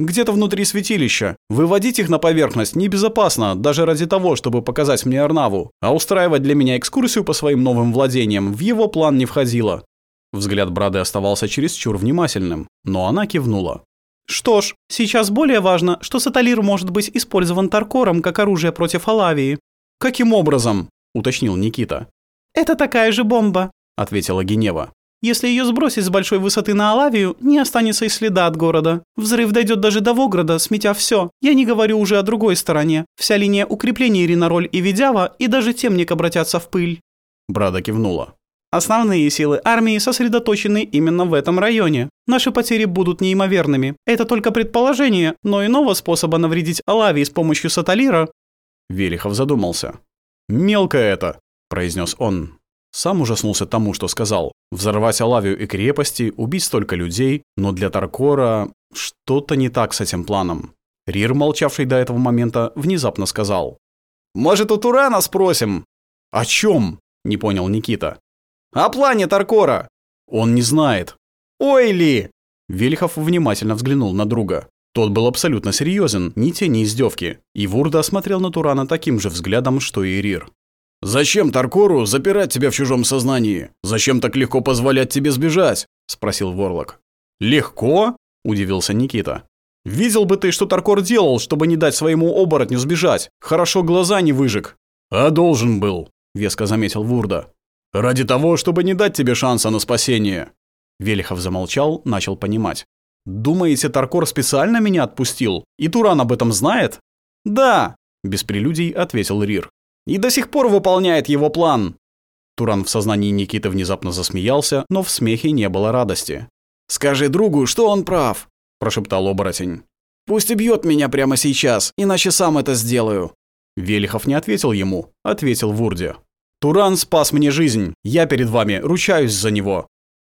где-то внутри святилища. Выводить их на поверхность небезопасно, даже ради того, чтобы показать мне Арнаву. А устраивать для меня экскурсию по своим новым владениям в его план не входило. Взгляд Брады оставался чересчур внимательным, но она кивнула. Что ж, сейчас более важно, что Саталир может быть использован Таркором как оружие против Алавии. Каким образом? уточнил Никита. Это такая же бомба, ответила Генева. Если ее сбросить с большой высоты на Алавию, не останется и следа от города. Взрыв дойдет даже до Вограда, сметя все. Я не говорю уже о другой стороне. Вся линия укреплений Ринароль и Ведява и даже темник обратятся в пыль». Брада кивнула. Основные силы армии сосредоточены именно в этом районе. Наши потери будут неимоверными. Это только предположение, но иного способа навредить Алавии с помощью Саталира... Велихов задумался. «Мелко это», — произнес он. Сам ужаснулся тому, что сказал. Взорвать Алавию и крепости, убить столько людей, но для Таркора что-то не так с этим планом. Рир, молчавший до этого момента, внезапно сказал. «Может, у Турана спросим?» «О чем?» – не понял Никита. «О плане Таркора!» «Он не знает». «Ой ли!» Вельхов внимательно взглянул на друга. Тот был абсолютно серьезен, ни тени издевки, и Вурда смотрел на Турана таким же взглядом, что и Рир. «Зачем, Таркору, запирать тебя в чужом сознании? Зачем так легко позволять тебе сбежать?» – спросил Ворлок. «Легко?» – удивился Никита. «Видел бы ты, что Таркор делал, чтобы не дать своему оборотню сбежать. Хорошо глаза не выжег». «А должен был», – веско заметил Вурда. «Ради того, чтобы не дать тебе шанса на спасение». Велихов замолчал, начал понимать. «Думаете, Таркор специально меня отпустил? И Туран об этом знает?» «Да», – без прелюдий ответил Рир и до сих пор выполняет его план». Туран в сознании Никиты внезапно засмеялся, но в смехе не было радости. «Скажи другу, что он прав», – прошептал оборотень. «Пусть убьет меня прямо сейчас, иначе сам это сделаю». Велихов не ответил ему, ответил Вурде. «Туран спас мне жизнь, я перед вами ручаюсь за него».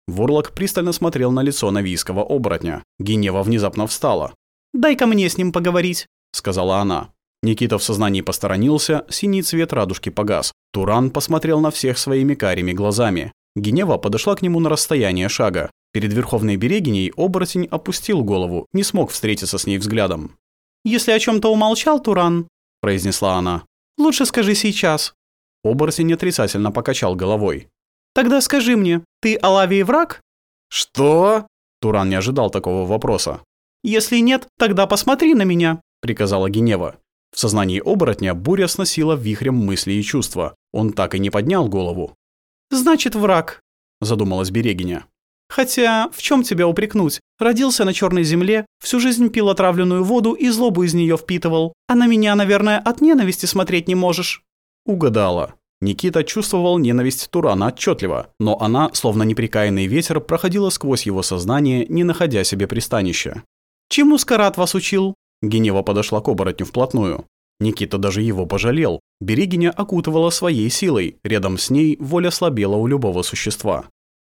Вурлок пристально смотрел на лицо новийского оборотня. Генева внезапно встала. «Дай-ка мне с ним поговорить», – сказала она. Никита в сознании посторонился, синий цвет радужки погас. Туран посмотрел на всех своими карими глазами. Генева подошла к нему на расстояние шага. Перед Верховной Берегиней оборотень опустил голову, не смог встретиться с ней взглядом. «Если о чем то умолчал, Туран», – произнесла она, – «лучше скажи сейчас». Оборотень отрицательно покачал головой. «Тогда скажи мне, ты Алавии враг?» «Что?» Туран не ожидал такого вопроса. «Если нет, тогда посмотри на меня», – приказала Генева. В сознании оборотня буря сносила вихрем мысли и чувства. Он так и не поднял голову. «Значит, враг», – задумалась Берегиня. «Хотя, в чем тебя упрекнуть? Родился на черной земле, всю жизнь пил отравленную воду и злобу из нее впитывал. А на меня, наверное, от ненависти смотреть не можешь». Угадала. Никита чувствовал ненависть Турана отчетливо, но она, словно неприкаянный ветер, проходила сквозь его сознание, не находя себе пристанища. «Чему Скарат вас учил?» Генева подошла к оборотню вплотную. Никита даже его пожалел. Берегиня окутывала своей силой. Рядом с ней воля слабела у любого существа.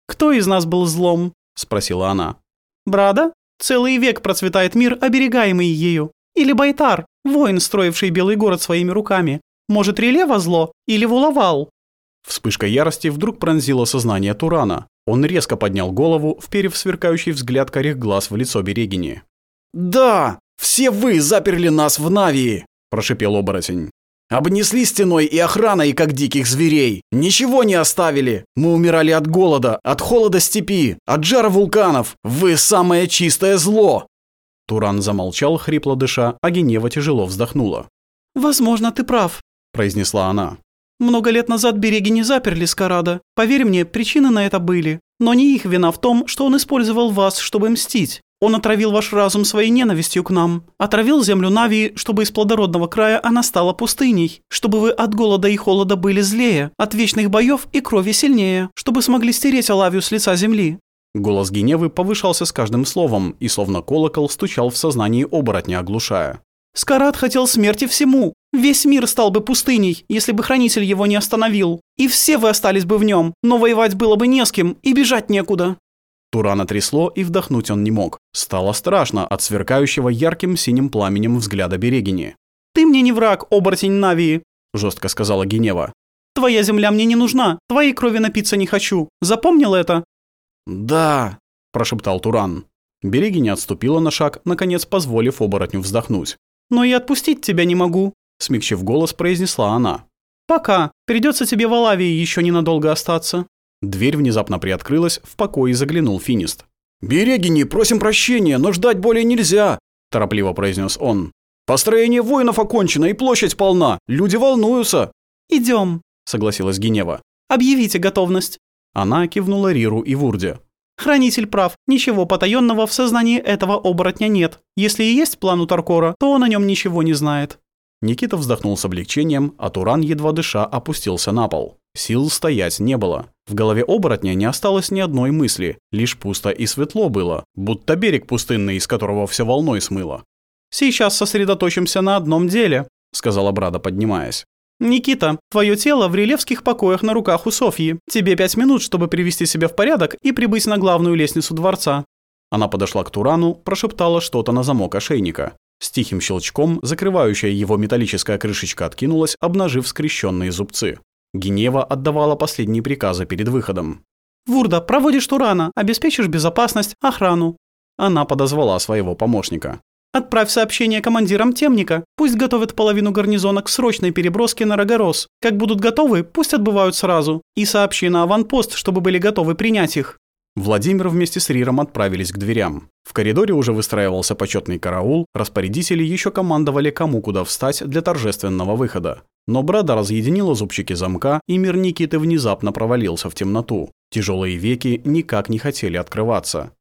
«Кто из нас был злом?» – спросила она. «Брада? Целый век процветает мир, оберегаемый ею. Или Байтар, воин, строивший Белый город своими руками. Может, Релева зло? Или Вуловал?» Вспышка ярости вдруг пронзила сознание Турана. Он резко поднял голову, вперев сверкающий взгляд корих глаз в лицо Берегини. «Да!» «Все вы заперли нас в Навии!» – прошипел оборотень. «Обнесли стеной и охраной, как диких зверей. Ничего не оставили. Мы умирали от голода, от холода степи, от жара вулканов. Вы самое чистое зло!» Туран замолчал, хрипло дыша, а Генева тяжело вздохнула. «Возможно, ты прав», – произнесла она. «Много лет назад береги не заперли Скарада. Поверь мне, причины на это были. Но не их вина в том, что он использовал вас, чтобы мстить. Он отравил ваш разум своей ненавистью к нам. Отравил землю Нави, чтобы из плодородного края она стала пустыней. Чтобы вы от голода и холода были злее, от вечных боев и крови сильнее. Чтобы смогли стереть Алавию с лица земли. Голос Геневы повышался с каждым словом и словно колокол стучал в сознании оборотня, оглушая. «Скарат хотел смерти всему. Весь мир стал бы пустыней, если бы хранитель его не остановил. И все вы остались бы в нем, но воевать было бы не с кем и бежать некуда. Турана трясло, и вдохнуть он не мог. Стало страшно от сверкающего ярким синим пламенем взгляда Берегини. «Ты мне не враг, оборотень Навии!» – жестко сказала Генева. «Твоя земля мне не нужна, твоей крови напиться не хочу. Запомнил это?» «Да!» – прошептал Туран. Берегиня отступила на шаг, наконец позволив оборотню вздохнуть. «Но и отпустить тебя не могу», – смягчив голос, произнесла она. «Пока. Придется тебе в Алавии еще ненадолго остаться». Дверь внезапно приоткрылась, в покое заглянул финист. «Берегини, просим прощения, но ждать более нельзя!» – торопливо произнес он. «Построение воинов окончено и площадь полна, люди волнуются!» «Идем!» – согласилась Генева. «Объявите готовность!» Она кивнула Риру и Вурде. «Хранитель прав, ничего потаенного в сознании этого оборотня нет. Если и есть план у Таркора, то он о нем ничего не знает». Никита вздохнул с облегчением, а Туран, едва дыша, опустился на пол. Сил стоять не было. В голове оборотня не осталось ни одной мысли, лишь пусто и светло было, будто берег пустынный, из которого все волной смыло. «Сейчас сосредоточимся на одном деле», — сказала Брада, поднимаясь. «Никита, твое тело в релевских покоях на руках у Софьи. Тебе пять минут, чтобы привести себя в порядок и прибыть на главную лестницу дворца». Она подошла к Турану, прошептала что-то на замок ошейника. С тихим щелчком закрывающая его металлическая крышечка откинулась, обнажив скрещенные зубцы. Генева отдавала последние приказы перед выходом. «Вурда, проводишь Турана, обеспечишь безопасность, охрану». Она подозвала своего помощника. «Отправь сообщение командирам темника. Пусть готовят половину гарнизона к срочной переброске на Рогорос. Как будут готовы, пусть отбывают сразу. И сообщи на аванпост, чтобы были готовы принять их». Владимир вместе с Риром отправились к дверям. В коридоре уже выстраивался почетный караул, распорядители еще командовали кому куда встать для торжественного выхода. Но Брада разъединила зубчики замка, и мир Никиты внезапно провалился в темноту. Тяжелые веки никак не хотели открываться.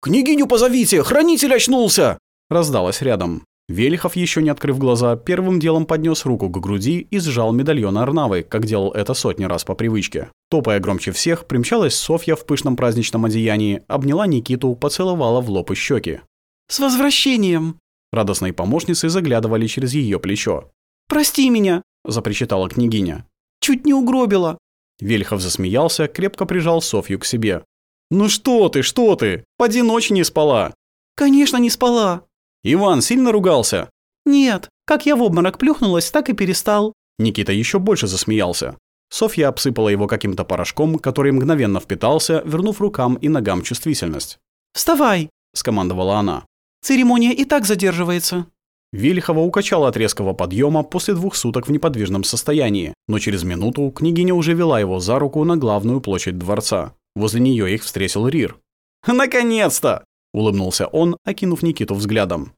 «Княгиню позовите! Хранитель очнулся!» раздалось рядом. Велихов, еще не открыв глаза, первым делом поднес руку к груди и сжал медальон Арнавы, как делал это сотни раз по привычке. Топая громче всех, примчалась Софья в пышном праздничном одеянии, обняла Никиту, поцеловала в лоб и щеки. «С возвращением!» Радостные помощницы заглядывали через ее плечо. «Прости меня!» – запричитала княгиня. «Чуть не угробила!» Вельхов засмеялся, крепко прижал Софью к себе. «Ну что ты, что ты? Поди ночь не спала!» «Конечно не спала!» Иван сильно ругался. «Нет, как я в обморок плюхнулась, так и перестал». Никита еще больше засмеялся. Софья обсыпала его каким-то порошком, который мгновенно впитался, вернув рукам и ногам чувствительность. «Вставай!» – скомандовала она. «Церемония и так задерживается». Вельхова укачала от резкого подъема после двух суток в неподвижном состоянии, но через минуту княгиня уже вела его за руку на главную площадь дворца. Возле нее их встретил Рир. «Наконец-то!» – улыбнулся он, окинув Никиту взглядом.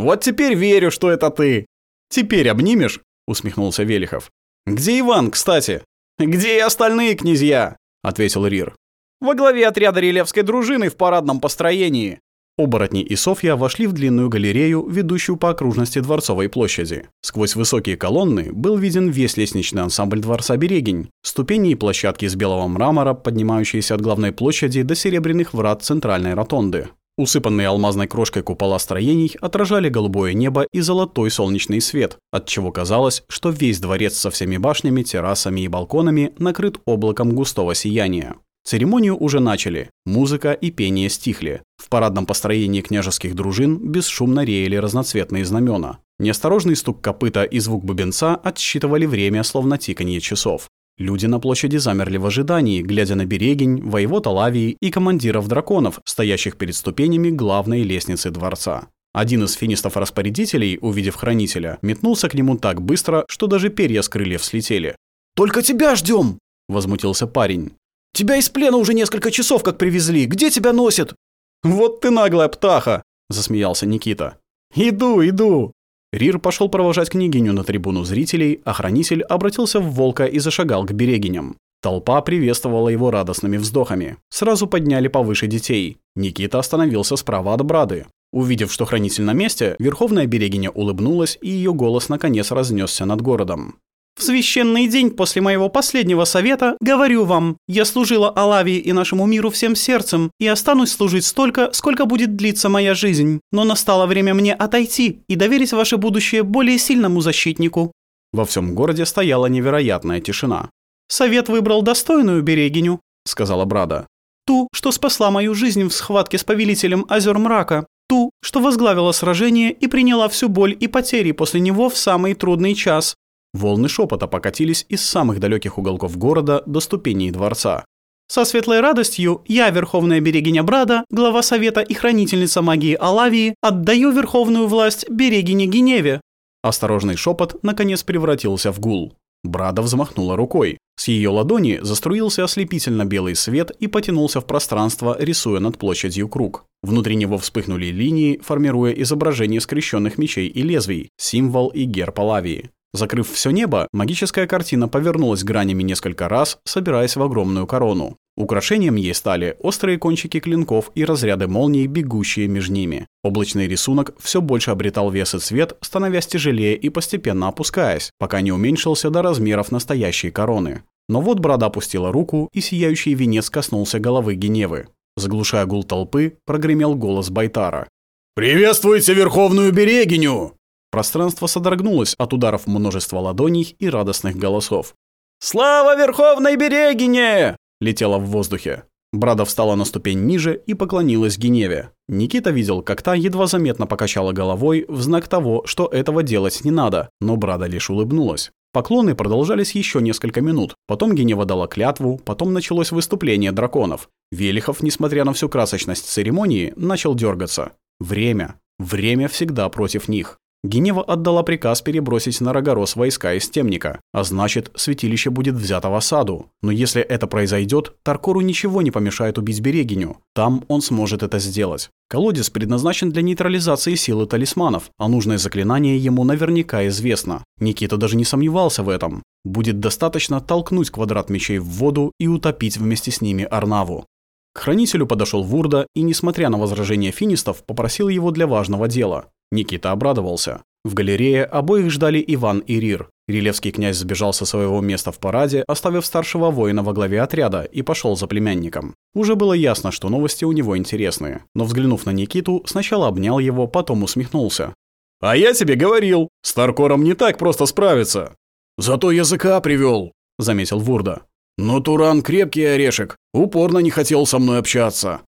«Вот теперь верю, что это ты. Теперь обнимешь?» – усмехнулся Велихов. «Где Иван, кстати?» «Где и остальные князья?» – ответил Рир. «Во главе отряда релевской дружины в парадном построении». Оборотни и Софья вошли в длинную галерею, ведущую по окружности Дворцовой площади. Сквозь высокие колонны был виден весь лестничный ансамбль Дворца Берегинь, ступени и площадки из белого мрамора, поднимающиеся от главной площади до серебряных врат центральной ротонды. Усыпанные алмазной крошкой купола строений отражали голубое небо и золотой солнечный свет, отчего казалось, что весь дворец со всеми башнями, террасами и балконами накрыт облаком густого сияния. Церемонию уже начали, музыка и пение стихли. В парадном построении княжеских дружин бесшумно реяли разноцветные знамена. Неосторожный стук копыта и звук бубенца отсчитывали время, словно тиканье часов. Люди на площади замерли в ожидании, глядя на Берегинь, воевод Алавии и командиров драконов, стоящих перед ступенями главной лестницы дворца. Один из финистов-распорядителей, увидев хранителя, метнулся к нему так быстро, что даже перья с крыльев слетели. «Только тебя ждем!» – возмутился парень. «Тебя из плена уже несколько часов как привезли! Где тебя носит?» «Вот ты наглая птаха!» – засмеялся Никита. «Иду, иду!» Рир пошел провожать княгиню на трибуну зрителей, а хранитель обратился в волка и зашагал к берегиням. Толпа приветствовала его радостными вздохами. Сразу подняли повыше детей. Никита остановился справа от Брады. Увидев, что хранитель на месте, верховная берегиня улыбнулась, и ее голос наконец разнесся над городом. В священный день после моего последнего совета говорю вам, я служила Алавии и нашему миру всем сердцем и останусь служить столько, сколько будет длиться моя жизнь. Но настало время мне отойти и доверить ваше будущее более сильному защитнику». Во всем городе стояла невероятная тишина. «Совет выбрал достойную берегиню», — сказала Брада. «Ту, что спасла мою жизнь в схватке с повелителем озер мрака, ту, что возглавила сражение и приняла всю боль и потери после него в самый трудный час, Волны шепота покатились из самых далеких уголков города до ступеней дворца. Со светлой радостью я, Верховная Берегиня Брада, глава Совета и Хранительница Магии Алавии, отдаю верховную власть Берегине Геневе. Осторожный шепот наконец превратился в гул. Брада взмахнула рукой. С ее ладони заструился ослепительно белый свет и потянулся в пространство, рисуя над площадью круг. Внутри него вспыхнули линии, формируя изображение скрещенных мечей и лезвий, символ и герб Алавии. Закрыв все небо, магическая картина повернулась гранями несколько раз, собираясь в огромную корону. Украшением ей стали острые кончики клинков и разряды молний, бегущие между ними. Облачный рисунок все больше обретал вес и цвет, становясь тяжелее и постепенно опускаясь, пока не уменьшился до размеров настоящей короны. Но вот брада опустила руку, и сияющий венец коснулся головы Геневы. Заглушая гул толпы, прогремел голос Байтара. «Приветствуйте Верховную Берегиню!» Пространство содрогнулось от ударов множества ладоней и радостных голосов. «Слава Верховной Берегине!» — летела в воздухе. Брада встала на ступень ниже и поклонилась Геневе. Никита видел, как та едва заметно покачала головой в знак того, что этого делать не надо, но Брада лишь улыбнулась. Поклоны продолжались еще несколько минут. Потом Генева дала клятву, потом началось выступление драконов. Велихов, несмотря на всю красочность церемонии, начал дергаться. Время. Время всегда против них. Генева отдала приказ перебросить на Рогорос войска из Темника, а значит, святилище будет взято в осаду. Но если это произойдет, Таркору ничего не помешает убить Берегиню. Там он сможет это сделать. Колодец предназначен для нейтрализации силы талисманов, а нужное заклинание ему наверняка известно. Никита даже не сомневался в этом. Будет достаточно толкнуть квадрат мечей в воду и утопить вместе с ними Арнаву. К хранителю подошел Вурда и, несмотря на возражения финистов, попросил его для важного дела. Никита обрадовался. В галерее обоих ждали Иван и Рир. Рилевский князь сбежал со своего места в параде, оставив старшего воина во главе отряда, и пошел за племянником. Уже было ясно, что новости у него интересные, но взглянув на Никиту, сначала обнял его, потом усмехнулся. «А я тебе говорил, с Таркором не так просто справиться!» «Зато языка привел, заметил Вурда. «Но Туран крепкий орешек, упорно не хотел со мной общаться».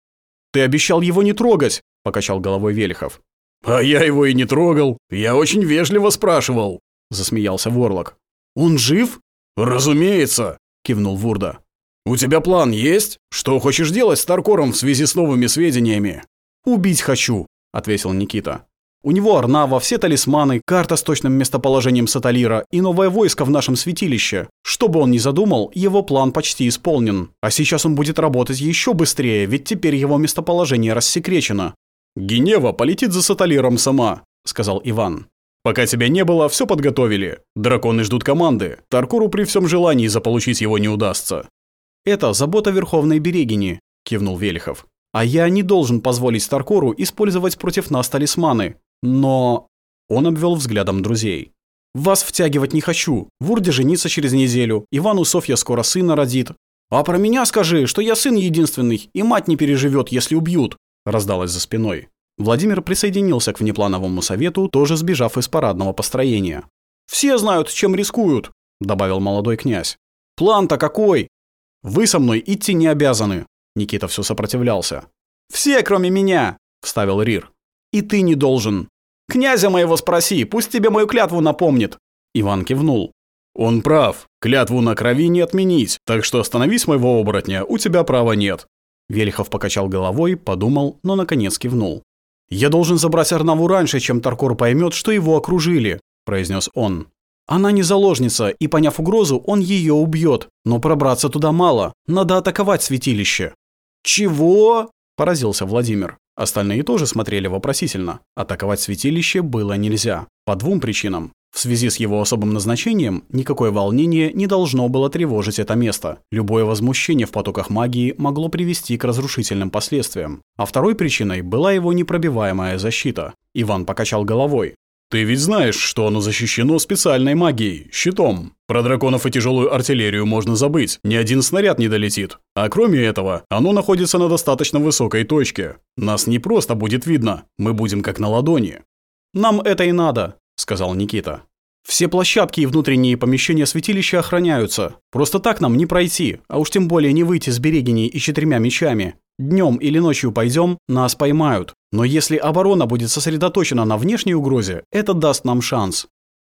«Ты обещал его не трогать!» – покачал головой Велихов. «А я его и не трогал. Я очень вежливо спрашивал», — засмеялся Ворлок. «Он жив?» «Разумеется», — кивнул Вурда. «У тебя план есть? Что хочешь делать с Таркором в связи с новыми сведениями?» «Убить хочу», — ответил Никита. «У него Арнава, все талисманы, карта с точным местоположением Саталира и новое войско в нашем святилище. Что бы он ни задумал, его план почти исполнен. А сейчас он будет работать еще быстрее, ведь теперь его местоположение рассекречено. «Генева полетит за Саталиром сама», — сказал Иван. «Пока тебя не было, все подготовили. Драконы ждут команды. Таркуру при всем желании заполучить его не удастся». «Это забота Верховной Берегини», — кивнул Велихов. «А я не должен позволить Таркуру использовать против нас талисманы. Но...» Он обвел взглядом друзей. «Вас втягивать не хочу. Вурде женится через неделю. Ивану Софья скоро сына родит. А про меня скажи, что я сын единственный, и мать не переживет, если убьют раздалось за спиной. Владимир присоединился к внеплановому совету, тоже сбежав из парадного построения. «Все знают, чем рискуют», – добавил молодой князь. «План-то какой?» «Вы со мной идти не обязаны», – Никита все сопротивлялся. «Все, кроме меня», – вставил Рир. «И ты не должен». «Князя моего спроси, пусть тебе мою клятву напомнит». Иван кивнул. «Он прав. Клятву на крови не отменить, так что остановись моего оборотня, у тебя права нет. Велихов покачал головой, подумал, но наконец кивнул. «Я должен забрать Арнаву раньше, чем Таркор поймет, что его окружили», – произнес он. «Она не заложница, и, поняв угрозу, он ее убьет. Но пробраться туда мало. Надо атаковать святилище». «Чего?» – поразился Владимир. Остальные тоже смотрели вопросительно. Атаковать святилище было нельзя. По двум причинам. В связи с его особым назначением, никакое волнение не должно было тревожить это место. Любое возмущение в потоках магии могло привести к разрушительным последствиям. А второй причиной была его непробиваемая защита. Иван покачал головой. «Ты ведь знаешь, что оно защищено специальной магией, щитом. Про драконов и тяжелую артиллерию можно забыть, ни один снаряд не долетит. А кроме этого, оно находится на достаточно высокой точке. Нас не просто будет видно, мы будем как на ладони». «Нам это и надо», — сказал Никита. «Все площадки и внутренние помещения святилища охраняются. Просто так нам не пройти, а уж тем более не выйти с берегиней и четырьмя мечами. Днем или ночью пойдем, нас поймают. Но если оборона будет сосредоточена на внешней угрозе, это даст нам шанс».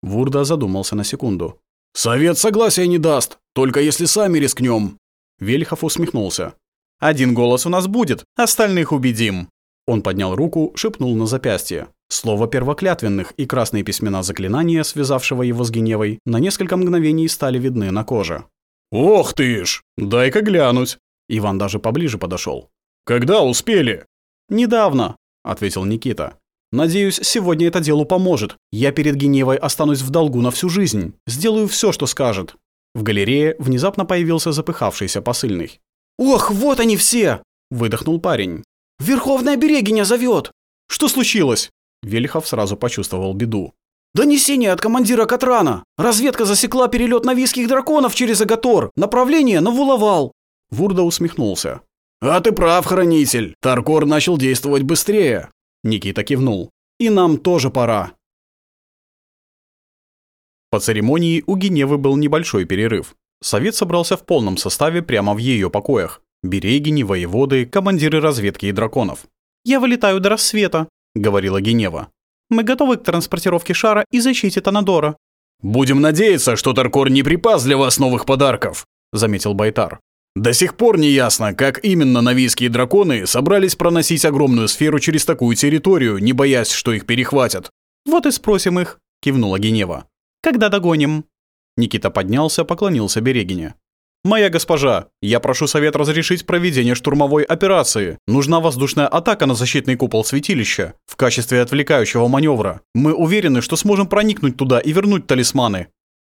Вурда задумался на секунду. «Совет согласия не даст, только если сами рискнем». Вельхов усмехнулся. «Один голос у нас будет, остальных убедим». Он поднял руку, шепнул на запястье. Слово первоклятвенных и красные письмена заклинания, связавшего его с Геневой, на несколько мгновений стали видны на коже. «Ох ты ж! Дай-ка глянуть!» Иван даже поближе подошел. «Когда успели?» «Недавно», — ответил Никита. «Надеюсь, сегодня это делу поможет. Я перед Геневой останусь в долгу на всю жизнь. Сделаю все, что скажет». В галерее внезапно появился запыхавшийся посыльный. «Ох, вот они все!» – выдохнул парень. «Верховная Берегиня зовет!» «Что случилось?» Велихов сразу почувствовал беду. «Донесение от командира Катрана! Разведка засекла перелет навийских драконов через Агатор! Направление на Вуловал!» Вурда усмехнулся. «А ты прав, Хранитель! Таркор начал действовать быстрее!» Никита кивнул. «И нам тоже пора!» По церемонии у Геневы был небольшой перерыв. Совет собрался в полном составе прямо в ее покоях. Берегини, воеводы, командиры разведки и драконов. «Я вылетаю до рассвета», говорила Генева. «Мы готовы к транспортировке шара и защите Танадора». «Будем надеяться, что Таркор не припас для вас новых подарков», — заметил Байтар. До сих пор не ясно, как именно навийские драконы собрались проносить огромную сферу через такую территорию, не боясь, что их перехватят. «Вот и спросим их», — кивнула Генева. «Когда догоним?» Никита поднялся, поклонился Берегине. «Моя госпожа, я прошу совет разрешить проведение штурмовой операции. Нужна воздушная атака на защитный купол святилища в качестве отвлекающего маневра. Мы уверены, что сможем проникнуть туда и вернуть талисманы».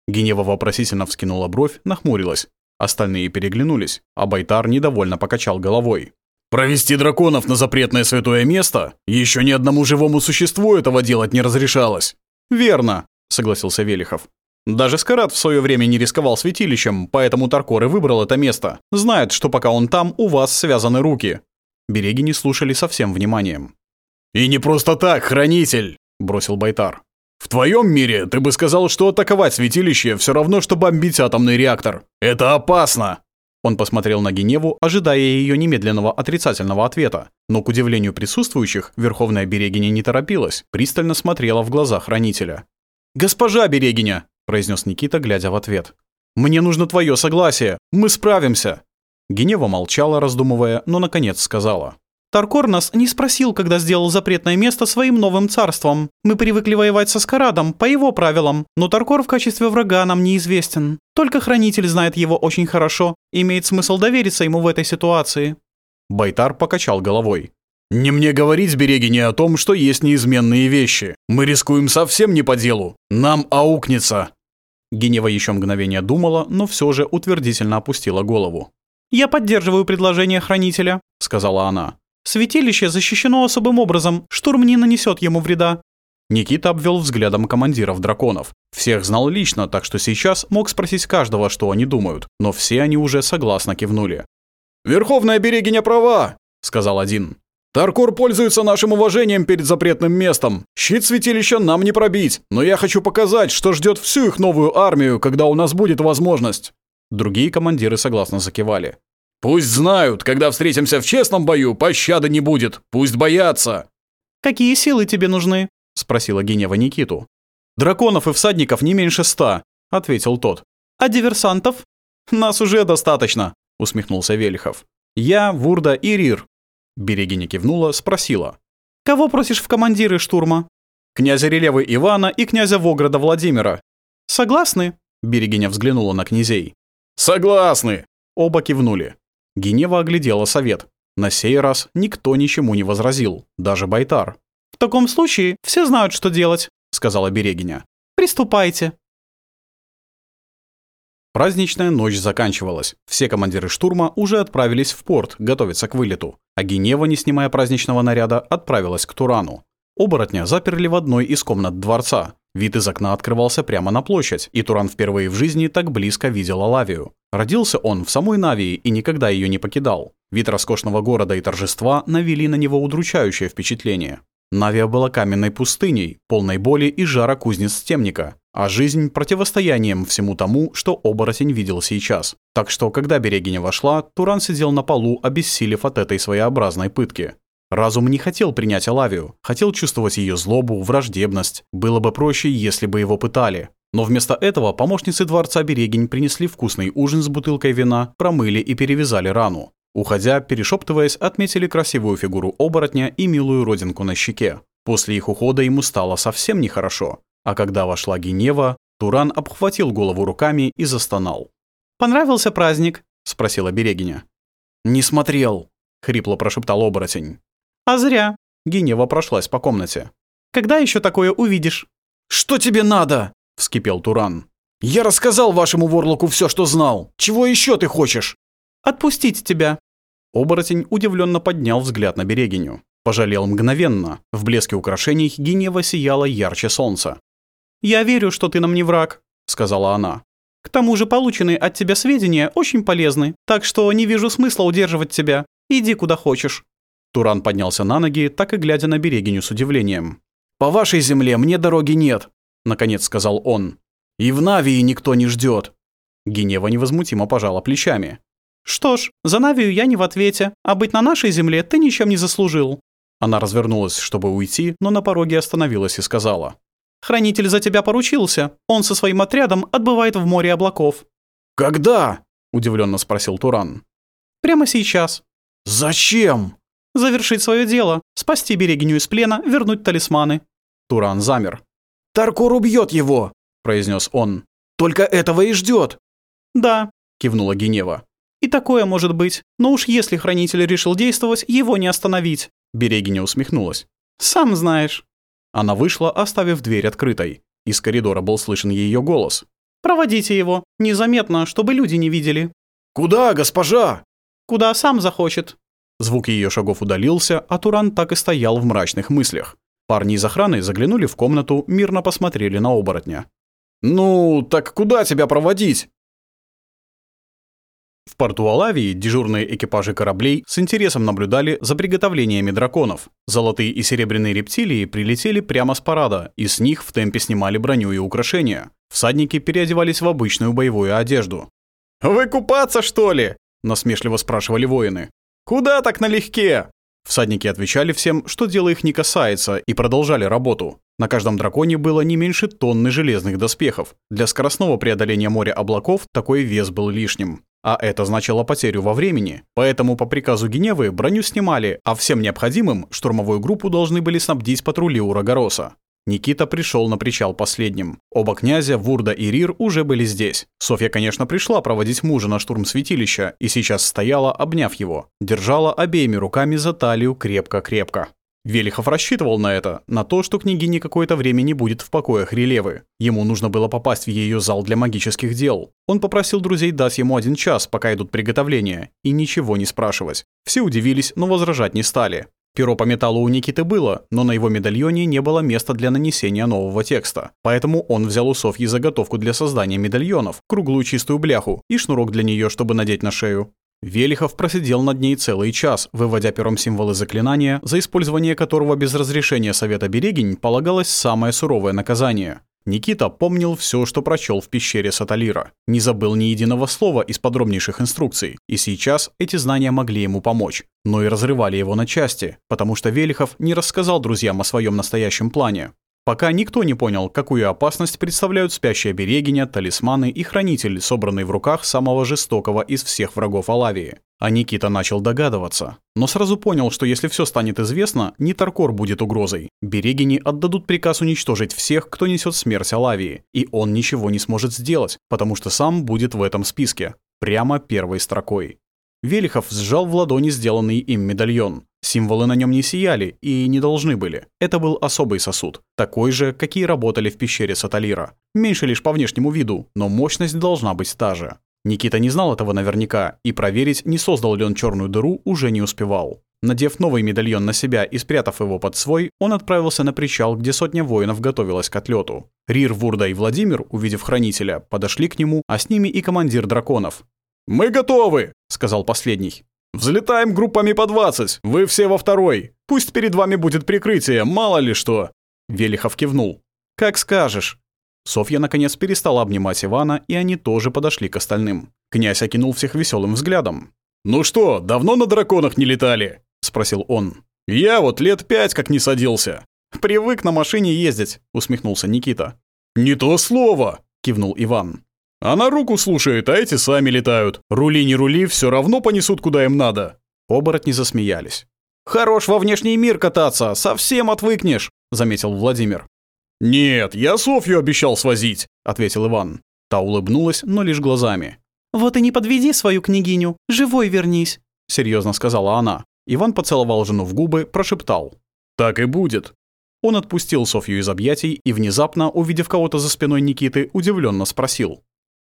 Генева вопросительно вскинула бровь, нахмурилась. Остальные переглянулись, а Байтар недовольно покачал головой. «Провести драконов на запретное святое место? Еще ни одному живому существу этого делать не разрешалось!» «Верно!» — согласился Велихов. Даже Скарат в свое время не рисковал святилищем, поэтому Таркор и выбрал это место. Знает, что пока он там, у вас связаны руки. Береги не слушали со всем вниманием. «И не просто так, хранитель!» – бросил Байтар. «В твоем мире ты бы сказал, что атаковать святилище все равно, что бомбить атомный реактор. Это опасно!» Он посмотрел на Геневу, ожидая ее немедленного отрицательного ответа. Но, к удивлению присутствующих, Верховная Берегиня не торопилась, пристально смотрела в глаза хранителя. «Госпожа Берегиня!» произнес Никита, глядя в ответ. «Мне нужно твое согласие! Мы справимся!» Генева молчала, раздумывая, но, наконец, сказала. «Таркор нас не спросил, когда сделал запретное место своим новым царством. Мы привыкли воевать со Скарадом, по его правилам, но Таркор в качестве врага нам неизвестен. Только Хранитель знает его очень хорошо, имеет смысл довериться ему в этой ситуации». Байтар покачал головой. Не мне говорить, Берегиня, о том, что есть неизменные вещи. Мы рискуем совсем не по делу. Нам аукнется». Генева еще мгновение думала, но все же утвердительно опустила голову. «Я поддерживаю предложение хранителя», — сказала она. «Святилище защищено особым образом, штурм не нанесет ему вреда». Никита обвел взглядом командиров драконов. Всех знал лично, так что сейчас мог спросить каждого, что они думают, но все они уже согласно кивнули. «Верховная берегиня права», — сказал один. Таркур пользуется нашим уважением перед запретным местом. Щит святилища нам не пробить, но я хочу показать, что ждет всю их новую армию, когда у нас будет возможность». Другие командиры согласно закивали. «Пусть знают, когда встретимся в честном бою, пощады не будет. Пусть боятся». «Какие силы тебе нужны?» — спросила Генева Никиту. «Драконов и всадников не меньше ста», — ответил тот. «А диверсантов?» «Нас уже достаточно», — усмехнулся Велихов. «Я, Вурда и Рир. Берегиня кивнула, спросила. «Кого просишь в командиры штурма?» «Князя Релева Ивана и князя Вограда Владимира». «Согласны?» Берегиня взглянула на князей. «Согласны!» Оба кивнули. Генева оглядела совет. На сей раз никто ничему не возразил, даже Байтар. «В таком случае все знают, что делать», — сказала Берегиня. «Приступайте». Праздничная ночь заканчивалась. Все командиры штурма уже отправились в порт готовиться к вылету, а Генева, не снимая праздничного наряда, отправилась к Турану. Оборотня заперли в одной из комнат дворца. Вид из окна открывался прямо на площадь, и Туран впервые в жизни так близко видел Алавию. Родился он в самой Навии и никогда ее не покидал. Вид роскошного города и торжества навели на него удручающее впечатление. Навия была каменной пустыней, полной боли и жара кузнец темника, а жизнь противостоянием всему тому, что оборотень видел сейчас. Так что, когда Берегиня вошла, Туран сидел на полу, обессилев от этой своеобразной пытки. Разум не хотел принять Алавию, хотел чувствовать ее злобу, враждебность. Было бы проще, если бы его пытали. Но вместо этого помощницы дворца Берегинь принесли вкусный ужин с бутылкой вина, промыли и перевязали рану. Уходя, перешептываясь, отметили красивую фигуру оборотня и милую родинку на щеке. После их ухода ему стало совсем нехорошо. А когда вошла Генева, Туран обхватил голову руками и застонал. «Понравился праздник?» — спросила Берегиня. «Не смотрел», — хрипло прошептал оборотень. «А зря». Генева прошлась по комнате. «Когда еще такое увидишь?» «Что тебе надо?» — вскипел Туран. «Я рассказал вашему ворлоку все, что знал. Чего еще ты хочешь?» «Отпустить тебя». Оборотень удивленно поднял взгляд на Берегиню. Пожалел мгновенно. В блеске украшений Генева сияла ярче солнца. «Я верю, что ты нам не враг», — сказала она. «К тому же полученные от тебя сведения очень полезны, так что не вижу смысла удерживать тебя. Иди куда хочешь». Туран поднялся на ноги, так и глядя на Берегиню с удивлением. «По вашей земле мне дороги нет», — наконец сказал он. «И в Навии никто не ждет». Генева невозмутимо пожала плечами. «Что ж, за Навию я не в ответе, а быть на нашей земле ты ничем не заслужил». Она развернулась, чтобы уйти, но на пороге остановилась и сказала. Хранитель за тебя поручился. Он со своим отрядом отбывает в море облаков». «Когда?» — удивленно спросил Туран. «Прямо сейчас». «Зачем?» «Завершить свое дело, спасти Берегиню из плена, вернуть талисманы». Туран замер. «Таркор убьет его!» — произнес он. «Только этого и ждет!» «Да», — кивнула Генева. «И такое может быть. Но уж если хранитель решил действовать, его не остановить». Берегиня усмехнулась. «Сам знаешь». Она вышла, оставив дверь открытой. Из коридора был слышен ее голос. «Проводите его, незаметно, чтобы люди не видели». «Куда, госпожа?» «Куда сам захочет». Звук ее шагов удалился, а Туран так и стоял в мрачных мыслях. Парни из охраны заглянули в комнату, мирно посмотрели на оборотня. «Ну, так куда тебя проводить?» В порту Алавии дежурные экипажи кораблей с интересом наблюдали за приготовлениями драконов. Золотые и серебряные рептилии прилетели прямо с парада, и с них в темпе снимали броню и украшения. Всадники переодевались в обычную боевую одежду. «Вы купаться, что ли?» – насмешливо спрашивали воины. «Куда так налегке?» Всадники отвечали всем, что дело их не касается, и продолжали работу. На каждом драконе было не меньше тонны железных доспехов. Для скоростного преодоления моря облаков такой вес был лишним а это значило потерю во времени. Поэтому по приказу Геневы броню снимали, а всем необходимым штурмовую группу должны были снабдить патрули Урагороса. Никита пришел на причал последним. Оба князя, Вурда и Рир, уже были здесь. Софья, конечно, пришла проводить мужа на штурм святилища и сейчас стояла, обняв его. Держала обеими руками за талию крепко-крепко. Велихов рассчитывал на это, на то, что княгиня какое-то время не будет в покоях Релевы. Ему нужно было попасть в ее зал для магических дел. Он попросил друзей дать ему один час, пока идут приготовления, и ничего не спрашивать. Все удивились, но возражать не стали. Перо по металлу у Никиты было, но на его медальоне не было места для нанесения нового текста. Поэтому он взял у Софьи заготовку для создания медальонов, круглую чистую бляху и шнурок для нее, чтобы надеть на шею. Велихов просидел над ней целый час, выводя пером символы заклинания, за использование которого без разрешения Совета Берегинь полагалось самое суровое наказание. Никита помнил все, что прочел в пещере Саталира, не забыл ни единого слова из подробнейших инструкций, и сейчас эти знания могли ему помочь, но и разрывали его на части, потому что Велихов не рассказал друзьям о своем настоящем плане. Пока никто не понял, какую опасность представляют спящая берегиня, талисманы и хранитель, собранный в руках самого жестокого из всех врагов Алавии. А Никита начал догадываться. Но сразу понял, что если все станет известно, не Таркор будет угрозой. Берегини отдадут приказ уничтожить всех, кто несет смерть Алавии, и он ничего не сможет сделать, потому что сам будет в этом списке. Прямо первой строкой. Велихов сжал в ладони сделанный им медальон. Символы на нем не сияли и не должны были. Это был особый сосуд, такой же, какие работали в пещере Саталира. Меньше лишь по внешнему виду, но мощность должна быть та же. Никита не знал этого наверняка, и проверить, не создал ли он черную дыру, уже не успевал. Надев новый медальон на себя и спрятав его под свой, он отправился на причал, где сотня воинов готовилась к отлету. Рир, Вурда и Владимир, увидев хранителя, подошли к нему, а с ними и командир драконов. «Мы готовы!» — сказал последний. «Взлетаем группами по 20, вы все во второй. Пусть перед вами будет прикрытие, мало ли что!» Велихов кивнул. «Как скажешь». Софья, наконец, перестала обнимать Ивана, и они тоже подошли к остальным. Князь окинул всех веселым взглядом. «Ну что, давно на драконах не летали?» — спросил он. «Я вот лет пять как не садился». «Привык на машине ездить», — усмехнулся Никита. «Не то слово!» — кивнул Иван. Она руку слушает, а эти сами летают. Рули не рули, все равно понесут, куда им надо». Оборотни засмеялись. «Хорош во внешний мир кататься, совсем отвыкнешь», — заметил Владимир. «Нет, я Софью обещал свозить», — ответил Иван. Та улыбнулась, но лишь глазами. «Вот и не подведи свою княгиню, живой вернись», — серьезно сказала она. Иван поцеловал жену в губы, прошептал. «Так и будет». Он отпустил Софью из объятий и, внезапно, увидев кого-то за спиной Никиты, удивленно спросил.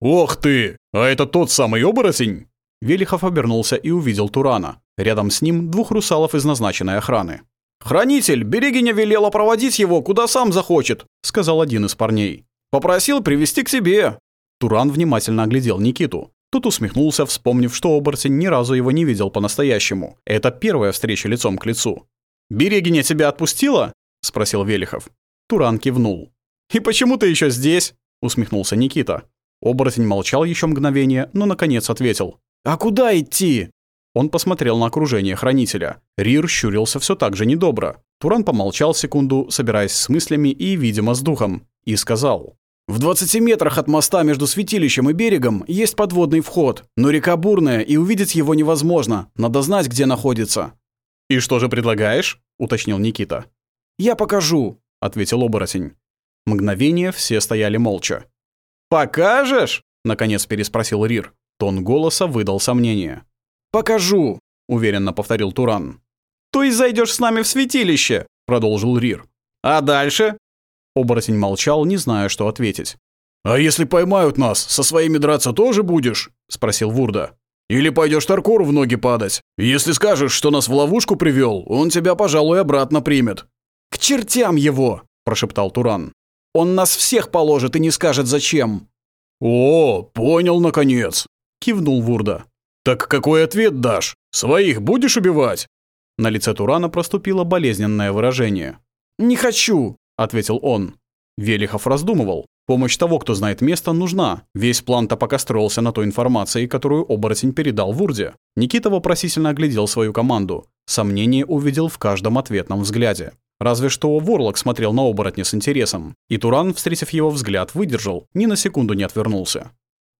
«Ох ты! А это тот самый оборотень?» Велихов обернулся и увидел Турана. Рядом с ним двух русалов из назначенной охраны. «Хранитель, берегиня велела проводить его, куда сам захочет», — сказал один из парней. «Попросил привести к себе». Туран внимательно оглядел Никиту. Тот усмехнулся, вспомнив, что оборотень ни разу его не видел по-настоящему. Это первая встреча лицом к лицу. «Берегиня тебя отпустила?» — спросил Велихов. Туран кивнул. «И почему ты еще здесь?» — усмехнулся Никита. Оборотень молчал еще мгновение, но наконец ответил. «А куда идти?» Он посмотрел на окружение хранителя. Рир щурился все так же недобро. Туран помолчал секунду, собираясь с мыслями и, видимо, с духом, и сказал. «В 20 метрах от моста между святилищем и берегом есть подводный вход, но река бурная, и увидеть его невозможно. Надо знать, где находится». «И что же предлагаешь?» – уточнил Никита. «Я покажу», – ответил оборотень. Мгновение все стояли молча. «Покажешь?» — наконец переспросил Рир. Тон голоса выдал сомнение. «Покажу», — уверенно повторил Туран. «То есть зайдешь с нами в святилище?» — продолжил Рир. «А дальше?» Оборотень молчал, не зная, что ответить. «А если поймают нас, со своими драться тоже будешь?» — спросил Вурда. «Или пойдешь Таркору в ноги падать? Если скажешь, что нас в ловушку привел, он тебя, пожалуй, обратно примет». «К чертям его!» – прошептал Туран. Он нас всех положит и не скажет зачем». «О, понял, наконец!» — кивнул Вурда. «Так какой ответ дашь? Своих будешь убивать?» На лице Турана проступило болезненное выражение. «Не хочу!» — ответил он. Велихов раздумывал. Помощь того, кто знает место, нужна. Весь план-то пока строился на той информации, которую оборотень передал Вурде. Никита вопросительно оглядел свою команду. Сомнение увидел в каждом ответном взгляде. Разве что Ворлок смотрел на оборотня с интересом, и Туран, встретив его взгляд, выдержал, ни на секунду не отвернулся.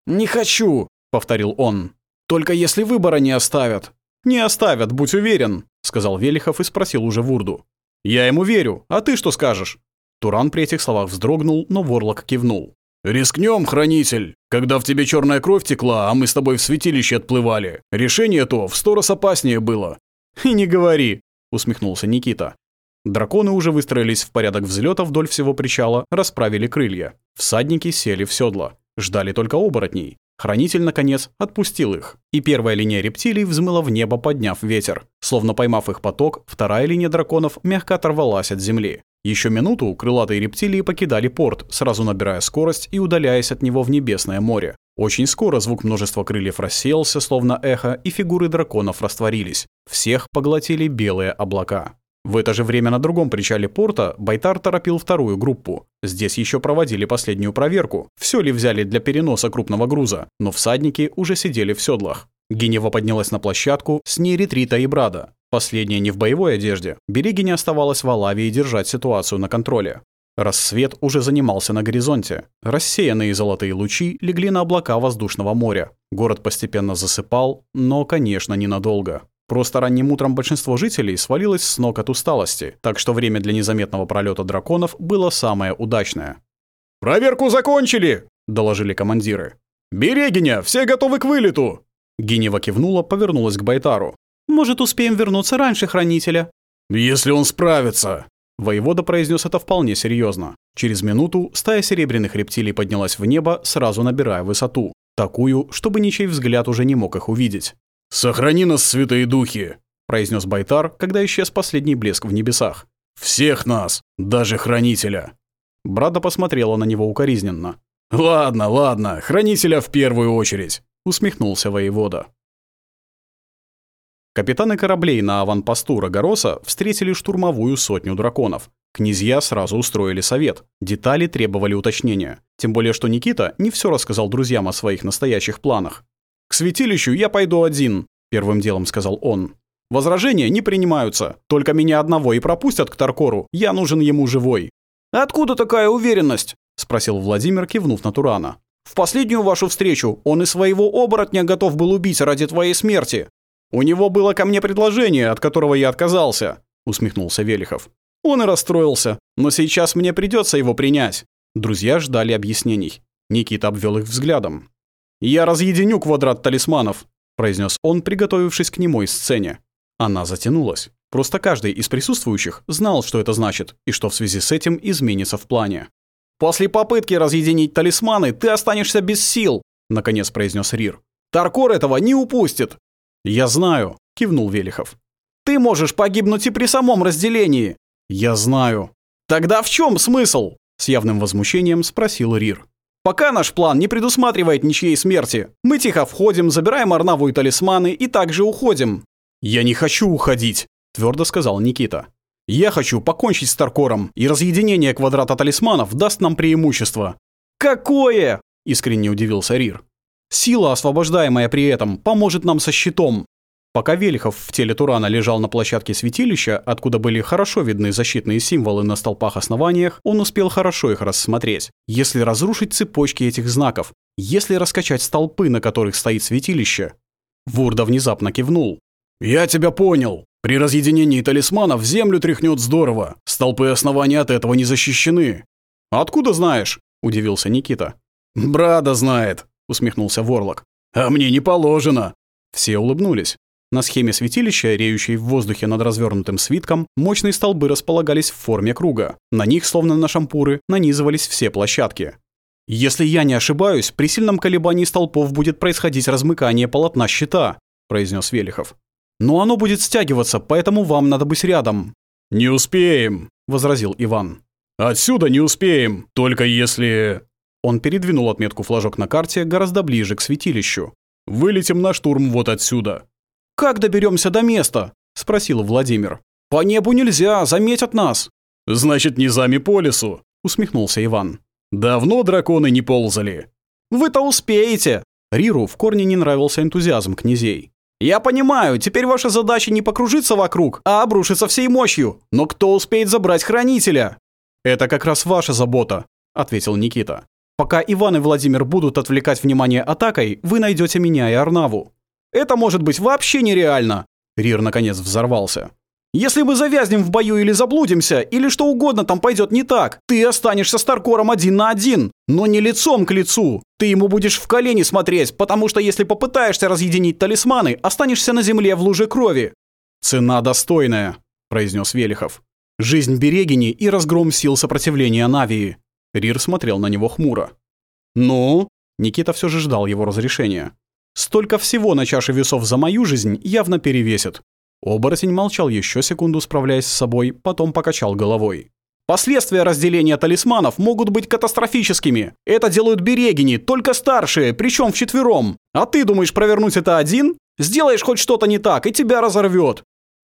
«Не хочу!» — повторил он. «Только если выбора не оставят!» «Не оставят, будь уверен!» — сказал Велихов и спросил уже Вурду. «Я ему верю, а ты что скажешь?» Туран при этих словах вздрогнул, но Ворлок кивнул. «Рискнем, хранитель! Когда в тебе черная кровь текла, а мы с тобой в святилище отплывали, решение то в сто раз опаснее было!» «И не говори!» — усмехнулся Никита. Драконы уже выстроились в порядок взлета вдоль всего причала, расправили крылья. Всадники сели в седло. Ждали только оборотней. Хранитель, наконец, отпустил их, и первая линия рептилий взмыла в небо, подняв ветер. Словно поймав их поток, вторая линия драконов мягко оторвалась от земли. Еще минуту крылатые рептилии покидали порт, сразу набирая скорость и удаляясь от него в небесное море. Очень скоро звук множества крыльев рассеялся, словно эхо, и фигуры драконов растворились. Всех поглотили белые облака. В это же время на другом причале порта Байтар торопил вторую группу. Здесь еще проводили последнюю проверку, все ли взяли для переноса крупного груза, но всадники уже сидели в седлах. Генева поднялась на площадку с ней ретрита и брада. Последняя не в боевой одежде. Берегиня оставалась в Алаве и держать ситуацию на контроле. Рассвет уже занимался на горизонте. Рассеянные золотые лучи легли на облака воздушного моря. Город постепенно засыпал, но, конечно, ненадолго. Просто ранним утром большинство жителей свалилось с ног от усталости, так что время для незаметного пролета драконов было самое удачное. «Проверку закончили!» – доложили командиры. «Берегиня, все готовы к вылету!» Гинева кивнула, повернулась к Байтару. «Может, успеем вернуться раньше хранителя?» «Если он справится!» Воевода произнес это вполне серьезно. Через минуту стая серебряных рептилий поднялась в небо, сразу набирая высоту. Такую, чтобы ничей взгляд уже не мог их увидеть. «Сохрани нас, святые духи!» — произнес Байтар, когда исчез последний блеск в небесах. «Всех нас, даже Хранителя!» Брада посмотрела на него укоризненно. «Ладно, ладно, Хранителя в первую очередь!» — усмехнулся воевода. Капитаны кораблей на аванпосту Рогороса встретили штурмовую сотню драконов. Князья сразу устроили совет. Детали требовали уточнения. Тем более, что Никита не все рассказал друзьям о своих настоящих планах. К святилищу я пойду один», — первым делом сказал он. «Возражения не принимаются. Только меня одного и пропустят к Таркору. Я нужен ему живой». «Откуда такая уверенность?» — спросил Владимир, кивнув на Турана. «В последнюю вашу встречу он и своего оборотня готов был убить ради твоей смерти. У него было ко мне предложение, от которого я отказался», — усмехнулся Велихов. Он и расстроился, но сейчас мне придется его принять». Друзья ждали объяснений. Никита обвел их взглядом. «Я разъединю квадрат талисманов», — произнес он, приготовившись к немой сцене. Она затянулась. Просто каждый из присутствующих знал, что это значит, и что в связи с этим изменится в плане. «После попытки разъединить талисманы ты останешься без сил», — наконец произнес Рир. «Таркор этого не упустит». «Я знаю», — кивнул Велихов. «Ты можешь погибнуть и при самом разделении». «Я знаю». «Тогда в чем смысл?» — с явным возмущением спросил Рир. Пока наш план не предусматривает ничьей смерти, мы тихо входим, забираем Арнаву и талисманы и также уходим. «Я не хочу уходить», — твердо сказал Никита. «Я хочу покончить с Таркором, и разъединение квадрата талисманов даст нам преимущество». «Какое?» — искренне удивился Рир. «Сила, освобождаемая при этом, поможет нам со щитом. Пока Велихов в теле Турана лежал на площадке святилища, откуда были хорошо видны защитные символы на столпах-основаниях, он успел хорошо их рассмотреть. Если разрушить цепочки этих знаков, если раскачать столпы, на которых стоит святилище... Вурда внезапно кивнул. «Я тебя понял. При разъединении талисманов землю тряхнет здорово. Столпы основания от этого не защищены». «Откуда знаешь?» – удивился Никита. «Брада знает», – усмехнулся Ворлок. «А мне не положено». Все улыбнулись. На схеме святилища, реющей в воздухе над развернутым свитком, мощные столбы располагались в форме круга. На них, словно на шампуры, нанизывались все площадки. «Если я не ошибаюсь, при сильном колебании столпов будет происходить размыкание полотна щита», – произнес Велихов. «Но оно будет стягиваться, поэтому вам надо быть рядом». «Не успеем», – возразил Иван. «Отсюда не успеем, только если...» Он передвинул отметку флажок на карте гораздо ближе к святилищу. «Вылетим на штурм вот отсюда. «Как доберемся до места?» – спросил Владимир. «По небу нельзя, заметят нас». «Значит, не низами по лесу», – усмехнулся Иван. «Давно драконы не ползали». «Вы-то успеете!» Риру в корне не нравился энтузиазм князей. «Я понимаю, теперь ваша задача не покружиться вокруг, а обрушиться всей мощью. Но кто успеет забрать Хранителя?» «Это как раз ваша забота», — ответил Никита. «Пока Иван и Владимир будут отвлекать внимание атакой, вы найдете меня и Арнаву. Это может быть вообще нереально!» Рир наконец взорвался. «Если мы завязнем в бою или заблудимся, или что угодно там пойдет не так, ты останешься с Таркором один на один, но не лицом к лицу. Ты ему будешь в колени смотреть, потому что если попытаешься разъединить талисманы, останешься на земле в луже крови». «Цена достойная», — произнес Велихов. «Жизнь Берегини и разгром сил сопротивления Навии». Рир смотрел на него хмуро. «Ну?» Никита все же ждал его разрешения. Столько всего на чаше весов за мою жизнь явно перевесит. Оборотень молчал еще секунду, справляясь с собой, потом покачал головой. Последствия разделения талисманов могут быть катастрофическими. Это делают берегини, только старшие, причем вчетвером. А ты думаешь провернуть это один? Сделаешь хоть что-то не так, и тебя разорвет.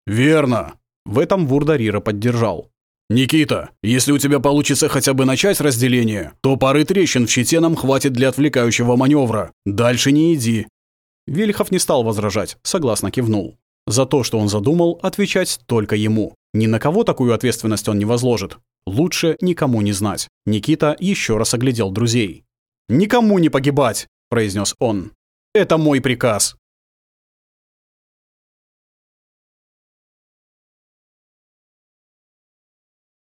Верно. В этом Вурдарира поддержал. «Никита, если у тебя получится хотя бы начать разделение, то пары трещин в щите нам хватит для отвлекающего маневра. Дальше не иди». Вельхов не стал возражать, согласно кивнул. За то, что он задумал, отвечать только ему. Ни на кого такую ответственность он не возложит. Лучше никому не знать. Никита еще раз оглядел друзей. «Никому не погибать!» – произнес он. «Это мой приказ!»